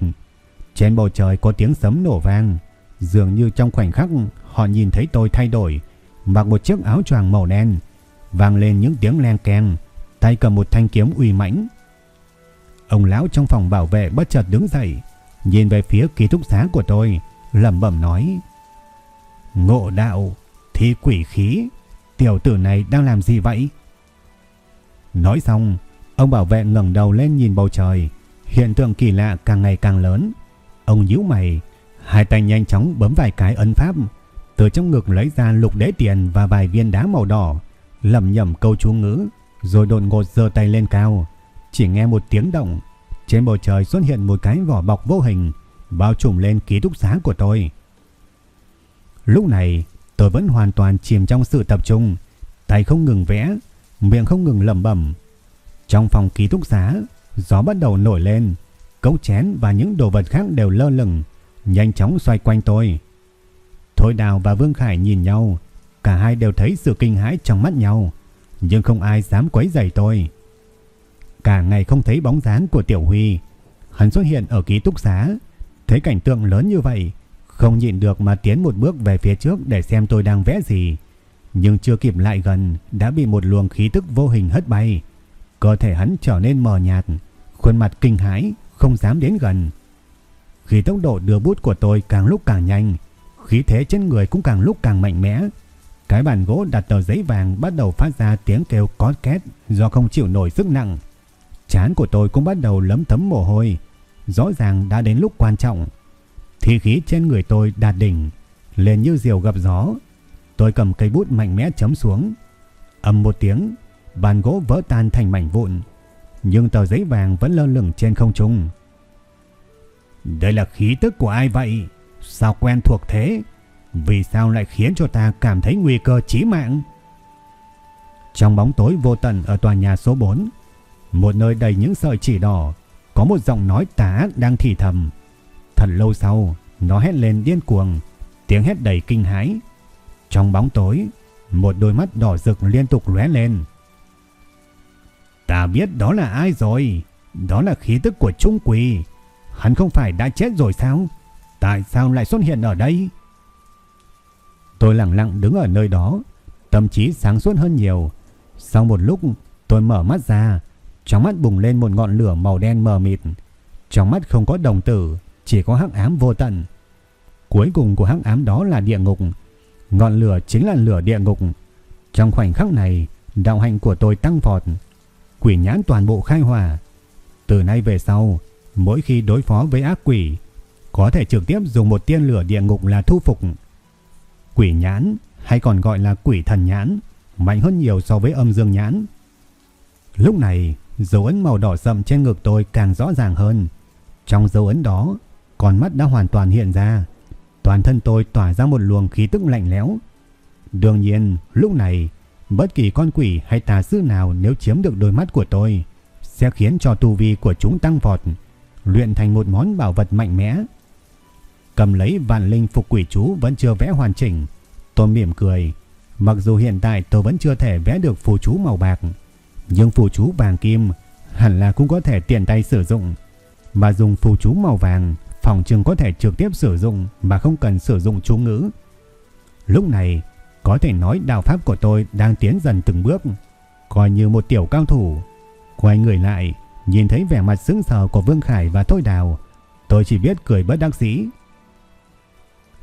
Trên bầu trời có tiếng sấm nổ vang, dường như trong khoảnh khắc họ nhìn thấy tôi thay đổi, mặc một chiếc áo choàng màu đen, vang lên những tiếng len keng, tay cầm một thanh kiếm uy mãnh. Ông lão trong phòng bảo vệ bất chợt đứng dậy, nhìn về phía ký túc xá của tôi, lẩm bẩm nói: "Ngộ đạo, thi quỷ khí, tiểu tử này đang làm gì vậy?" Nói xong, ông bảo vệ ngẩng đầu lên nhìn bầu trời, hiện tượng kỳ lạ càng ngày càng lớn. Ông nhíu mày, hai tay nhanh chóng bấm vài cái ấn pháp, từ trong ngực lấy ra lục đế tiền và vài viên đá màu đỏ, lẩm nhẩm câu chú ngữ, rồi đột ngột giơ tay lên cao. Chỉ nghe một tiếng động, trên bầu trời xuất hiện một cái vỏ bọc vô hình, bao trùm lên ký túc xá của tôi. Lúc này, tôi vẫn hoàn toàn chìm trong sự tập trung, tay không ngừng vẽ, miệng không ngừng lẩm bẩm. Trong phòng ký túc xá, gió bắt đầu nổi lên, cốc chén và những đồ vật khác đều lơ lửng, nhanh chóng xoay quanh tôi. Thôi Đào và Vương Khải nhìn nhau, cả hai đều thấy sự kinh hãi trong mắt nhau, nhưng không ai dám quấy rầy tôi. Cả ngày không thấy bóng dáng của Tiểu Huy, hắn xuất hiện ở ký túc xá, thấy cảnh tượng lớn như vậy, không nhịn được mà tiến một bước về phía trước để xem tôi đang vẽ gì. Nhưng chưa kịp lại gần đã bị một luồng khí tức vô hình hất bay. Cơ thể hắn trở nên mờ nhạt, khuôn mặt kinh hãi, không dám đến gần. Khi tốc độ đưa bút của tôi càng lúc càng nhanh, khí thế trên người cũng càng lúc càng mạnh mẽ. Cái bàn gỗ đặt tờ giấy vàng bắt đầu phát ra tiếng kêu có két do không chịu nổi sức nặng. Chán của tôi cũng bắt đầu lấm thấm mồ hôi. Rõ ràng đã đến lúc quan trọng. Thi khí trên người tôi đạt đỉnh, lên như diều gặp gió. Tôi cầm cây bút mạnh mẽ chấm xuống. Âm một tiếng, bàn gỗ vỡ tan thành mảnh vụn. Nhưng tờ giấy vàng vẫn lơ lửng trên không trung. Đây là khí tức của ai vậy? Sao quen thuộc thế? Vì sao lại khiến cho ta cảm thấy nguy cơ chí mạng? Trong bóng tối vô tận ở tòa nhà số 4, một nơi đầy những sợi chỉ đỏ, có một giọng nói tà đang thì thầm. Thật lâu sau, nó hét lên điên cuồng, tiếng hét đầy kinh hãi. Trong bóng tối, một đôi mắt đỏ rực liên tục lóe lên. Ta biết đó là ai rồi, đó là khí tức của Trung Quỳ. Hắn không phải đã chết rồi sao? Tại sao lại xuất hiện ở đây? Tôi lặng lặng đứng ở nơi đó, tâm trí sáng suốt hơn nhiều. Sau một lúc, tôi mở mắt ra, trong mắt bùng lên một ngọn lửa màu đen mờ mịt. Trong mắt không có đồng tử, chỉ có hắc ám vô tận. Cuối cùng của hắc ám đó là địa ngục. Ngọn lửa chính là lửa địa ngục. Trong khoảnh khắc này, đạo hạnh của tôi tăng vọt. Quỷ nhãn toàn bộ khai hỏa. Từ nay về sau, mỗi khi đối phó với ác quỷ, có thể trực tiếp dùng một tiên lửa địa ngục là thu phục. Quỷ nhãn hay còn gọi là quỷ thần nhãn mạnh hơn nhiều so với âm dương nhãn. Lúc này, dấu ấn màu đỏ sậm trên ngực tôi càng rõ ràng hơn. Trong dấu ấn đó, con mắt đã hoàn toàn hiện ra. Toàn thân tôi tỏa ra một luồng khí tức lạnh lẽo. Đương nhiên, lúc này, bất kỳ con quỷ hay tà sư nào nếu chiếm được đôi mắt của tôi, sẽ khiến cho tu vi của chúng tăng vọt, luyện thành một món bảo vật mạnh mẽ. Cầm lấy vạn linh phục quỷ chú vẫn chưa vẽ hoàn chỉnh, tôi mỉm cười. Mặc dù hiện tại tôi vẫn chưa thể vẽ được phù chú màu bạc, nhưng phù chú vàng kim hẳn là cũng có thể tiện tay sử dụng. Mà dùng phù chú màu vàng, phòng trường có thể trực tiếp sử dụng mà không cần sử dụng chú ngữ. Lúc này, có thể nói đạo pháp của tôi đang tiến dần từng bước, coi như một tiểu cao thủ. Quay người lại, nhìn thấy vẻ mặt sững sờ của Vương Khải và Thôi Đào, tôi chỉ biết cười bất đắc dĩ.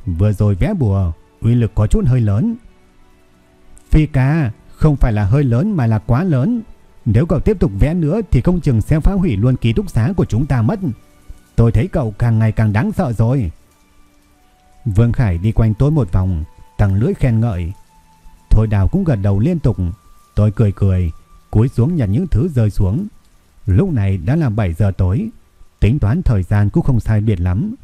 Vừa rồi vẽ bùa, uy lực có chút hơi lớn. Phi ca, không phải là hơi lớn mà là quá lớn. Nếu cậu tiếp tục vẽ nữa thì không chừng sẽ phá hủy luôn ký túc xá của chúng ta mất. Tôi thấy cậu càng ngày càng đáng sợ rồi. Vương Khải đi quanh tôi một vòng, tăng lưỡi khen ngợi. Thôi đào cũng gật đầu liên tục. Tôi cười cười, cúi xuống nhặt những thứ rơi xuống. Lúc này đã là 7 giờ tối, tính toán thời gian cũng không sai biệt lắm.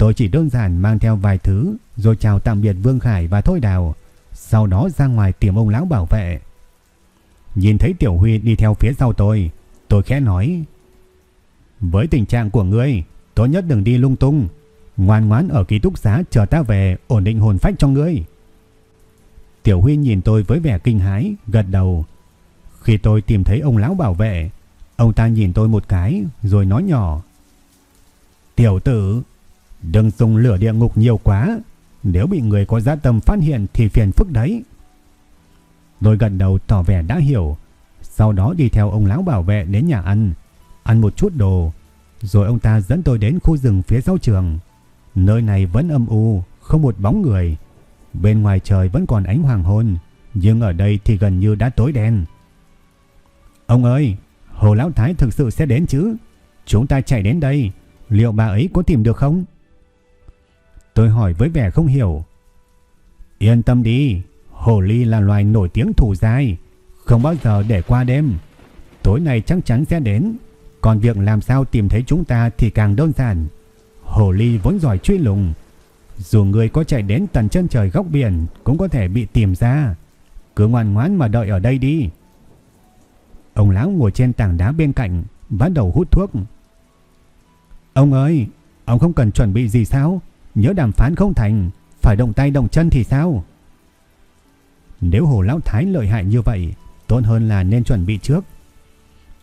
Tôi chỉ đơn giản mang theo vài thứ rồi chào tạm biệt Vương Khải và Thôi Đào, sau đó ra ngoài tìm ông lão bảo vệ. Nhìn thấy Tiểu Huy đi theo phía sau tôi, tôi khẽ nói: "Với tình trạng của ngươi, tốt nhất đừng đi lung tung, ngoan ngoãn ở ký túc xá chờ ta về ổn định hồn phách cho ngươi." Tiểu Huy nhìn tôi với vẻ kinh hãi, gật đầu. Khi tôi tìm thấy ông lão bảo vệ, ông ta nhìn tôi một cái rồi nói nhỏ: "Tiểu tử, đừng dùng lửa địa ngục nhiều quá, nếu bị người có dạ tâm phát hiện thì phiền phức đấy." Tôi gật đầu tỏ vẻ đã hiểu, sau đó đi theo ông lão bảo vệ đến nhà ăn, ăn một chút đồ, rồi ông ta dẫn tôi đến khu rừng phía sau trường. Nơi này vẫn âm u, không một bóng người. Bên ngoài trời vẫn còn ánh hoàng hôn, nhưng ở đây thì gần như đã tối đen. Ông ơi, Hồ Lão Thái thực sự sẽ đến chứ? Chúng ta chạy đến đây, liệu bà ấy có tìm được không? Tôi hỏi với vẻ không hiểu. Yên tâm đi, Hồ ly là loài nổi tiếng thủ dai, không bao giờ để qua đêm. Tối nay chắc chắn sẽ đến, còn việc làm sao tìm thấy chúng ta thì càng đơn giản. Hồ ly vốn giỏi truy lùng, dù người có chạy đến tận chân trời góc biển cũng có thể bị tìm ra. Cứ ngoan ngoãn mà đợi ở đây đi. Ông lão ngồi trên tảng đá bên cạnh, bắt đầu hút thuốc. Ông ơi, ông không cần chuẩn bị gì sao? Nhớ đàm phán không thành, phải động tay động chân thì sao? Nếu hồ lão thái lợi hại như vậy, tốt hơn là nên chuẩn bị trước.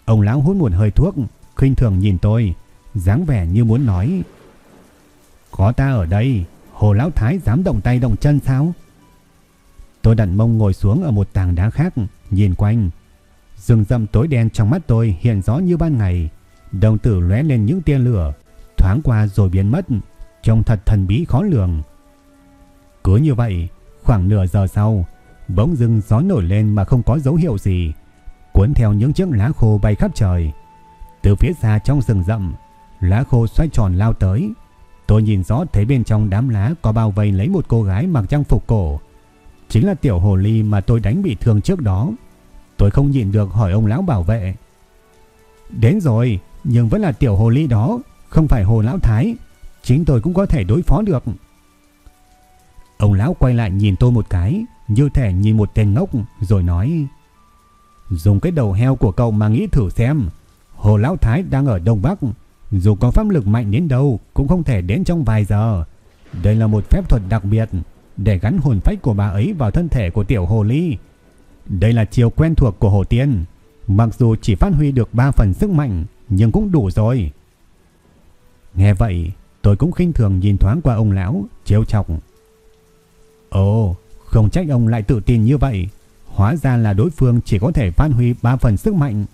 Ông lão hút một hơi thuốc, khinh thường nhìn tôi, dáng vẻ như muốn nói. Có ta ở đây, hồ lão thái dám động tay động chân sao? Tôi đặt mông ngồi xuống ở một tảng đá khác, nhìn quanh. Rừng rậm tối đen trong mắt tôi hiện rõ như ban ngày. Đồng tử lóe lên những tia lửa, thoáng qua rồi biến mất, trông thật thần bí khó lường. Cứ như vậy, khoảng nửa giờ sau, Bỗng dưng gió nổi lên mà không có dấu hiệu gì, cuốn theo những chiếc lá khô bay khắp trời. Từ phía xa trong rừng rậm, lá khô xoay tròn lao tới. Tôi nhìn rõ thấy bên trong đám lá có bao vây lấy một cô gái mặc trang phục cổ. Chính là tiểu hồ ly mà tôi đánh bị thương trước đó. Tôi không nhìn được hỏi ông lão bảo vệ. Đến rồi, nhưng vẫn là tiểu hồ ly đó, không phải hồ lão thái. Chính tôi cũng có thể đối phó được. Ông lão quay lại nhìn tôi một cái, như thể nhìn một tên ngốc rồi nói Dùng cái đầu heo của cậu mà nghĩ thử xem Hồ Lão Thái đang ở Đông Bắc Dù có pháp lực mạnh đến đâu Cũng không thể đến trong vài giờ. Đây là một phép thuật đặc biệt Để gắn hồn phách của bà ấy vào thân thể của tiểu hồ ly. Đây là chiều quen thuộc của hồ tiên Mặc dù chỉ phát huy được 3 phần sức mạnh Nhưng cũng đủ rồi. Nghe vậy Tôi cũng khinh thường nhìn thoáng qua ông lão, Trêu chọc Ồ, không trách ông lại tự tin như vậy. Hóa ra là đối phương chỉ có thể phát huy 3 phần sức mạnh.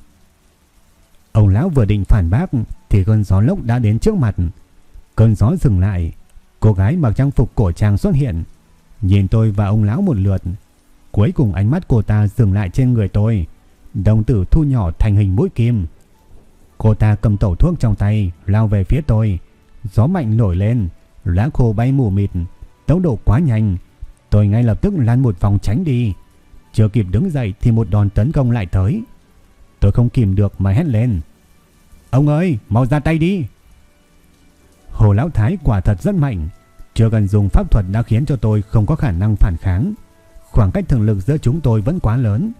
Ông lão vừa định phản bác thì cơn gió lốc đã đến trước mặt. Cơn gió dừng lại. Cô gái mặc trang phục cổ trang xuất hiện. Nhìn tôi và ông lão một lượt. Cuối cùng ánh mắt cô ta dừng lại trên người tôi. Đồng tử thu nhỏ thành hình mũi kim. Cô ta cầm tẩu thuốc trong tay, lao về phía tôi. Gió mạnh nổi lên. Lá khô bay mù mịt. Tốc độ quá nhanh. Tôi ngay lập tức lăn một vòng tránh đi. Chưa kịp đứng dậy thì một đòn tấn công lại tới. Tôi không kìm được mà hét lên. Ông ơi, mau ra tay đi. Hồ Lão Thái quả thật rất mạnh. Chưa cần dùng pháp thuật đã khiến cho tôi không có khả năng phản kháng. Khoảng cách thường lực giữa chúng tôi vẫn quá lớn.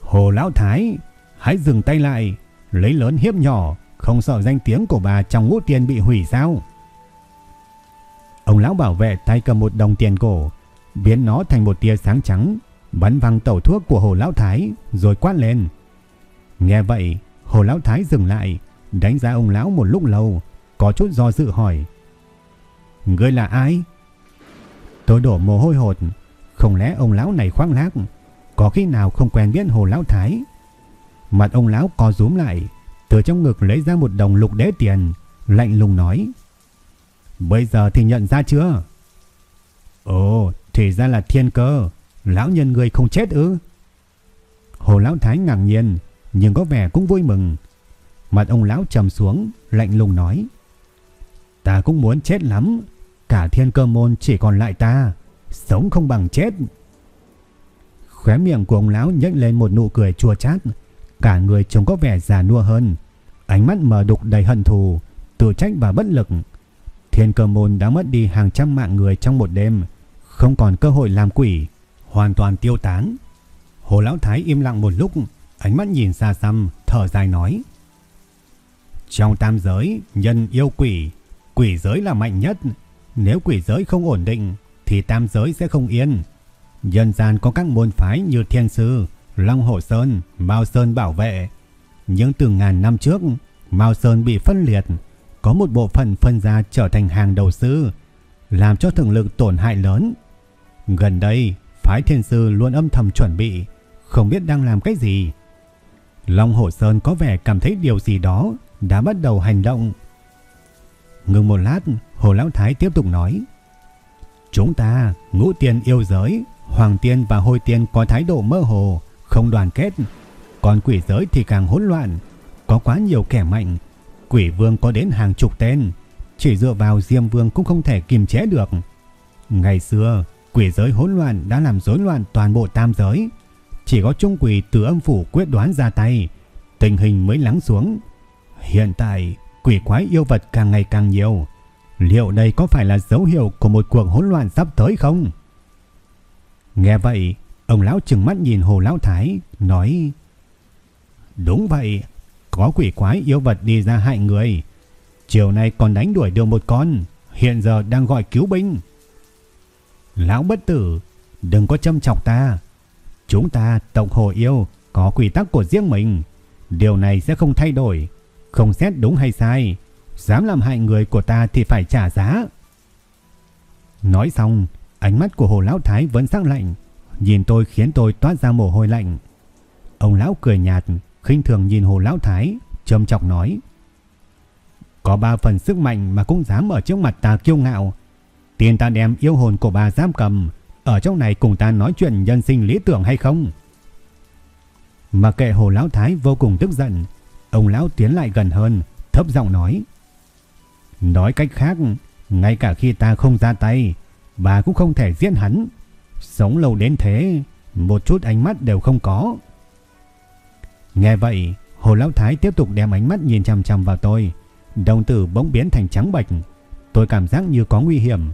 Hồ Lão Thái, hãy dừng tay lại, lấy lớn hiếp nhỏ, không sợ danh tiếng của bà trong ngũ tiền bị hủy sao? Ông lão bảo vệ tay cầm một đồng tiền cổ, biến nó thành một tia sáng trắng, bắn văng tẩu thuốc của Hồ Lão Thái rồi quát lên. Nghe vậy, Hồ Lão Thái dừng lại, đánh giá ông lão một lúc lâu, có chút do dự hỏi. Ngươi là ai? Tôi đổ mồ hôi hột, không lẽ ông lão này khoáng lác, có khi nào không quen biết Hồ Lão Thái? Mặt ông lão co rúm lại, từ trong ngực lấy ra một đồng lục đế tiền, lạnh lùng nói. Bây giờ thì nhận ra chưa? Ồ, thì ra là thiên cơ, lão nhân người không chết ư? Hồ Lão Thái ngạc nhiên, nhưng có vẻ cũng vui mừng. Mặt ông lão trầm xuống, lạnh lùng nói. Ta cũng muốn chết lắm, cả thiên cơ môn chỉ còn lại ta, sống không bằng chết. Khóe miệng của ông lão nhếch lên một nụ cười chua chát, cả người trông có vẻ già nua hơn, ánh mắt mờ đục đầy hận thù, tự trách và bất lực. Thiên cơ môn đã mất đi hàng trăm mạng người trong một đêm, không còn cơ hội làm quỷ, hoàn toàn tiêu tán. Hồ Lão Thái im lặng một lúc, ánh mắt nhìn xa xăm, thở dài nói. Trong tam giới, nhân yêu quỷ, quỷ giới là mạnh nhất. Nếu quỷ giới không ổn định, thì tam giới sẽ không yên. Nhân gian có các môn phái như Thiên Sư, Long Hổ Sơn, Mao Sơn bảo vệ. Nhưng từ ngàn năm trước, Mao Sơn bị phân liệt, có một bộ phận phân ra trở thành hàng đầu sư, làm cho thường lực tổn hại lớn. Gần đây, phái Thiên Sư luôn âm thầm chuẩn bị, không biết đang làm cái gì. Long Hổ Sơn có vẻ cảm thấy điều gì đó đã bắt đầu hành động. Ngừng một lát, Hồ Lão Thái tiếp tục nói. Chúng ta, ngũ tiên yêu giới, hoàng tiên và hôi tiên có thái độ mơ hồ, không đoàn kết. Còn quỷ giới thì càng hỗn loạn, có quá nhiều kẻ mạnh. Quỷ vương có đến hàng chục tên, chỉ dựa vào Diêm Vương cũng không thể kiềm chế được. Ngày xưa, quỷ giới hỗn loạn đã làm rối loạn toàn bộ tam giới. Chỉ có trung quỷ từ âm phủ quyết đoán ra tay, tình hình mới lắng xuống. Hiện tại, quỷ quái yêu vật càng ngày càng nhiều. Liệu đây có phải là dấu hiệu của một cuộc hỗn loạn sắp tới không? Nghe vậy, ông lão trừng mắt nhìn Hồ Lão Thái, nói Đúng vậy, có quỷ quái yêu vật đi ra hại người. Chiều nay còn đánh đuổi được một con, hiện giờ đang gọi cứu binh. Lão bất tử, đừng có châm chọc ta. Chúng ta tộc hồ yêu có quy tắc của riêng mình. Điều này sẽ không thay đổi. Không xét đúng hay sai. Dám làm hại người của ta thì phải trả giá. Nói xong, ánh mắt của hồ lão thái vẫn sắc lạnh. Nhìn tôi khiến tôi toát ra mồ hôi lạnh. Ông lão cười nhạt, khinh thường nhìn hồ lão thái, trầm chọc nói. Có ba phần sức mạnh mà cũng dám ở trước mặt ta kiêu ngạo. Tiền ta đem yêu hồn của bà giam cầm, ở trong này cùng ta nói chuyện nhân sinh lý tưởng hay không? Mà kệ hồ lão thái vô cùng tức giận, ông lão tiến lại gần hơn, thấp giọng nói. Nói cách khác, ngay cả khi ta không ra tay, bà cũng không thể giết hắn. Sống lâu đến thế, một chút ánh mắt đều không có. Nghe vậy, Hồ Lão Thái tiếp tục đem ánh mắt nhìn chằm chằm vào tôi. Đồng tử bỗng biến thành trắng bạch. Tôi cảm giác như có nguy hiểm.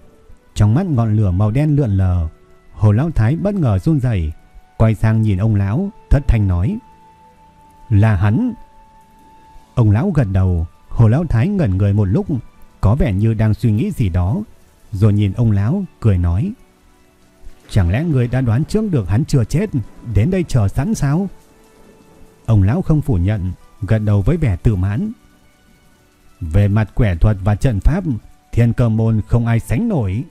Trong mắt ngọn lửa màu đen lượn lờ. Hồ Lão Thái bất ngờ run rẩy, quay sang nhìn ông lão, thất thanh nói: "Là hắn." Ông lão gật đầu, Hồ Lão Thái ngẩn người một lúc, có vẻ như đang suy nghĩ gì đó, rồi nhìn ông lão cười nói: "Chẳng lẽ người đã đoán trước được hắn chưa chết, đến đây chờ sẵn sao?" Ông lão không phủ nhận, gật đầu với vẻ tự mãn. Về mặt quẻ thuật và trận pháp, thiên cơ môn không ai sánh nổi.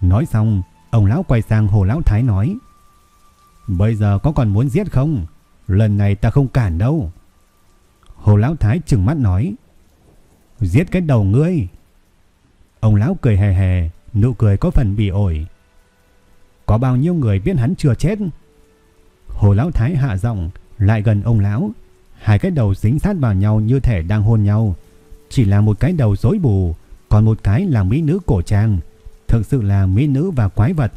Nói xong, ông lão quay sang hồ lão thái nói. Bây giờ có còn muốn giết không? Lần này ta không cản đâu. Hồ lão thái trừng mắt nói. Giết cái đầu ngươi. Ông lão cười hề hề, nụ cười có phần bị ổi. Có bao nhiêu người biết hắn chưa chết? Hồ lão thái hạ giọng, lại gần ông lão, hai cái đầu dính sát vào nhau như thể đang hôn nhau. Chỉ là một cái đầu rối bù, còn một cái là mỹ nữ cổ trang, thực sự là mỹ nữ và quái vật.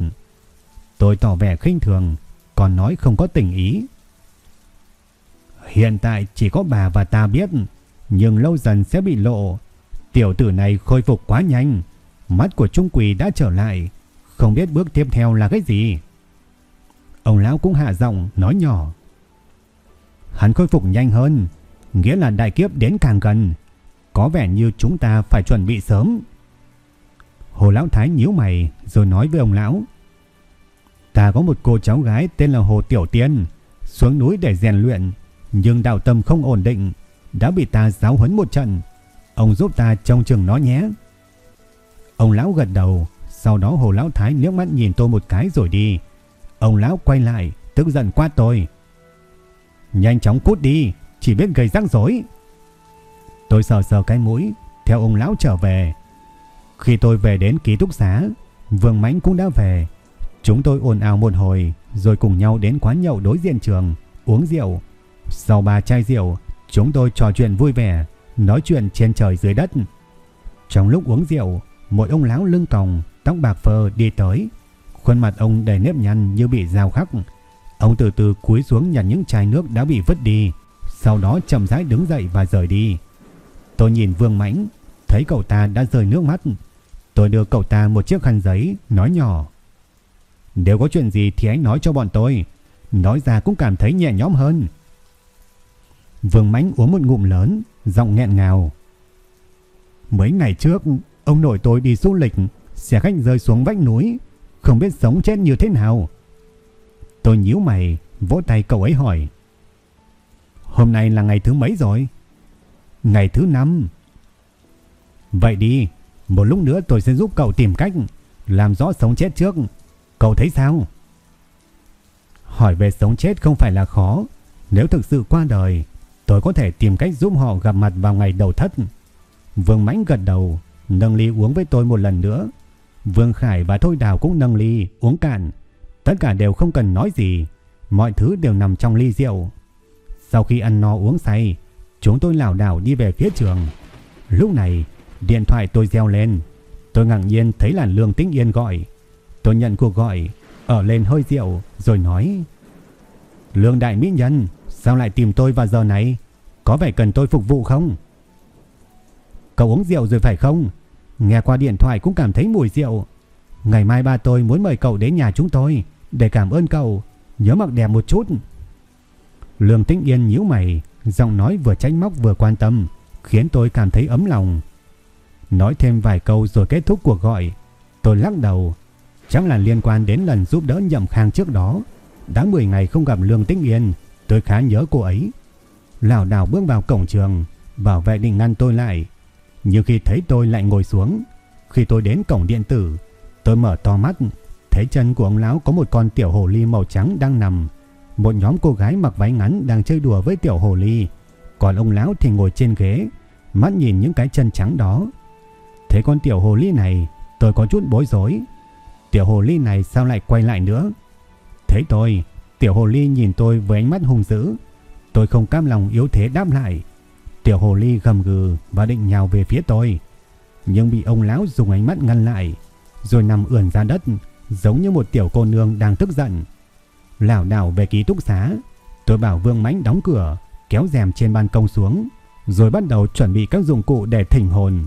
Tôi tỏ vẻ khinh thường, còn nói không có tình ý. Hiện tại chỉ có bà và ta biết, nhưng lâu dần sẽ bị lộ. Tiểu tử này khôi phục quá nhanh, mắt của Trung Quỳ đã trở lại, không biết bước tiếp theo là cái gì. Ông lão cũng hạ giọng nói nhỏ. Hắn khôi phục nhanh hơn, nghĩa là đại kiếp đến càng gần, có vẻ như chúng ta phải chuẩn bị sớm. Hồ Lão Thái nhíu mày rồi nói với ông lão. Ta có một cô cháu gái tên là Hồ Tiểu Tiên, xuống núi để rèn luyện, nhưng đạo tâm không ổn định, đã bị ta giáo huấn một trận. Ông giúp ta trông chừng nó nhé. Ông lão gật đầu, sau đó Hồ Lão Thái liếc mắt nhìn tôi một cái rồi đi. Ông lão quay lại, tức giận quát tôi. Nhanh chóng cút đi, chỉ biết gây rắc rối. Tôi sờ sờ cái mũi, theo ông lão trở về. Khi tôi về đến ký túc xá, Vương Mãnh cũng đã về. Chúng tôi ồn ào một hồi, rồi cùng nhau đến quán nhậu đối diện trường, uống rượu. Sau ba chai rượu, chúng tôi trò chuyện vui vẻ, nói chuyện trên trời dưới đất. Trong lúc uống rượu, một ông lão lưng còng, tóc bạc phơ đi tới. Khuôn mặt ông đầy nếp nhăn như bị dao khắc. Ông từ từ cúi xuống nhặt những chai nước đã bị vứt đi, sau đó chậm rãi đứng dậy và rời đi. Tôi nhìn Vương Mãnh, thấy cậu ta đã rơi nước mắt. Tôi đưa cậu ta một chiếc khăn giấy, nói nhỏ. Nếu có chuyện gì thì anh nói cho bọn tôi. Nói ra cũng cảm thấy nhẹ nhõm hơn. Vương Mãnh uống một ngụm lớn, giọng nghẹn ngào. Mấy ngày trước, ông nội tôi đi du lịch, xe khách rơi xuống vách núi, không biết sống chết như thế nào. Tôi nhíu mày, vỗ tay cậu ấy hỏi. Hôm nay là ngày thứ mấy rồi? Ngày thứ năm. Vậy đi, một lúc nữa tôi sẽ giúp cậu tìm cách làm rõ sống chết trước. Cậu thấy sao? Hỏi về sống chết không phải là khó. Nếu thực sự qua đời, tôi có thể tìm cách giúp họ gặp mặt vào ngày đầu thất. Vương Mãnh gật đầu, nâng ly uống với tôi một lần nữa. Vương Khải và Thôi Đào cũng nâng ly, uống cạn. Tất cả đều không cần nói gì, mọi thứ đều nằm trong ly rượu. Sau khi ăn no uống say, chúng tôi lảo đảo đi về phía trường. Lúc này, điện thoại tôi reo lên. Tôi ngạc nhiên thấy là Lương Tĩnh Yên gọi. Tôi nhận cuộc gọi, ở lên hơi rượu rồi nói: "Lương đại mỹ nhân, sao lại tìm tôi vào giờ này? Có vẻ cần tôi phục vụ không?" Cậu uống rượu rồi phải không? Nghe qua điện thoại cũng cảm thấy mùi rượu. Ngày mai ba tôi muốn mời cậu đến nhà chúng tôi để cảm ơn cậu. Nhớ mặc đẹp một chút. Lương Tĩnh Yên nhíu mày, giọng nói vừa trách móc vừa quan tâm, khiến tôi cảm thấy ấm lòng. Nói thêm vài câu rồi kết thúc cuộc gọi. Tôi lắc đầu. Chắc là liên quan đến lần giúp đỡ nhậm khang trước đó. Đã 10 ngày không gặp Lương Tĩnh Yên, tôi khá nhớ cô ấy. Lào đảo bước vào cổng trường, bảo vệ định ngăn tôi lại. Nhưng khi thấy tôi lại ngồi xuống, khi tôi đến cổng điện tử, tôi mở to mắt, thấy chân của ông lão có một con tiểu hồ ly màu trắng đang nằm. Một nhóm cô gái mặc váy ngắn đang chơi đùa với tiểu hồ ly, còn ông lão thì ngồi trên ghế, mắt nhìn những cái chân trắng đó. Thấy con tiểu hồ ly này, tôi có chút bối rối. Tiểu hồ ly này sao lại quay lại nữa? Thấy tôi, tiểu hồ ly nhìn tôi với ánh mắt hung dữ. Tôi không cam lòng yếu thế đáp lại. Tiểu hồ ly gầm gừ và định nhào về phía tôi, nhưng bị ông lão dùng ánh mắt ngăn lại, rồi nằm ườn ra đất, giống như một tiểu cô nương đang tức giận. Lảo đảo về ký túc xá, tôi bảo Vương Mãnh đóng cửa, kéo rèm trên ban công xuống, rồi bắt đầu chuẩn bị các dụng cụ để thỉnh hồn.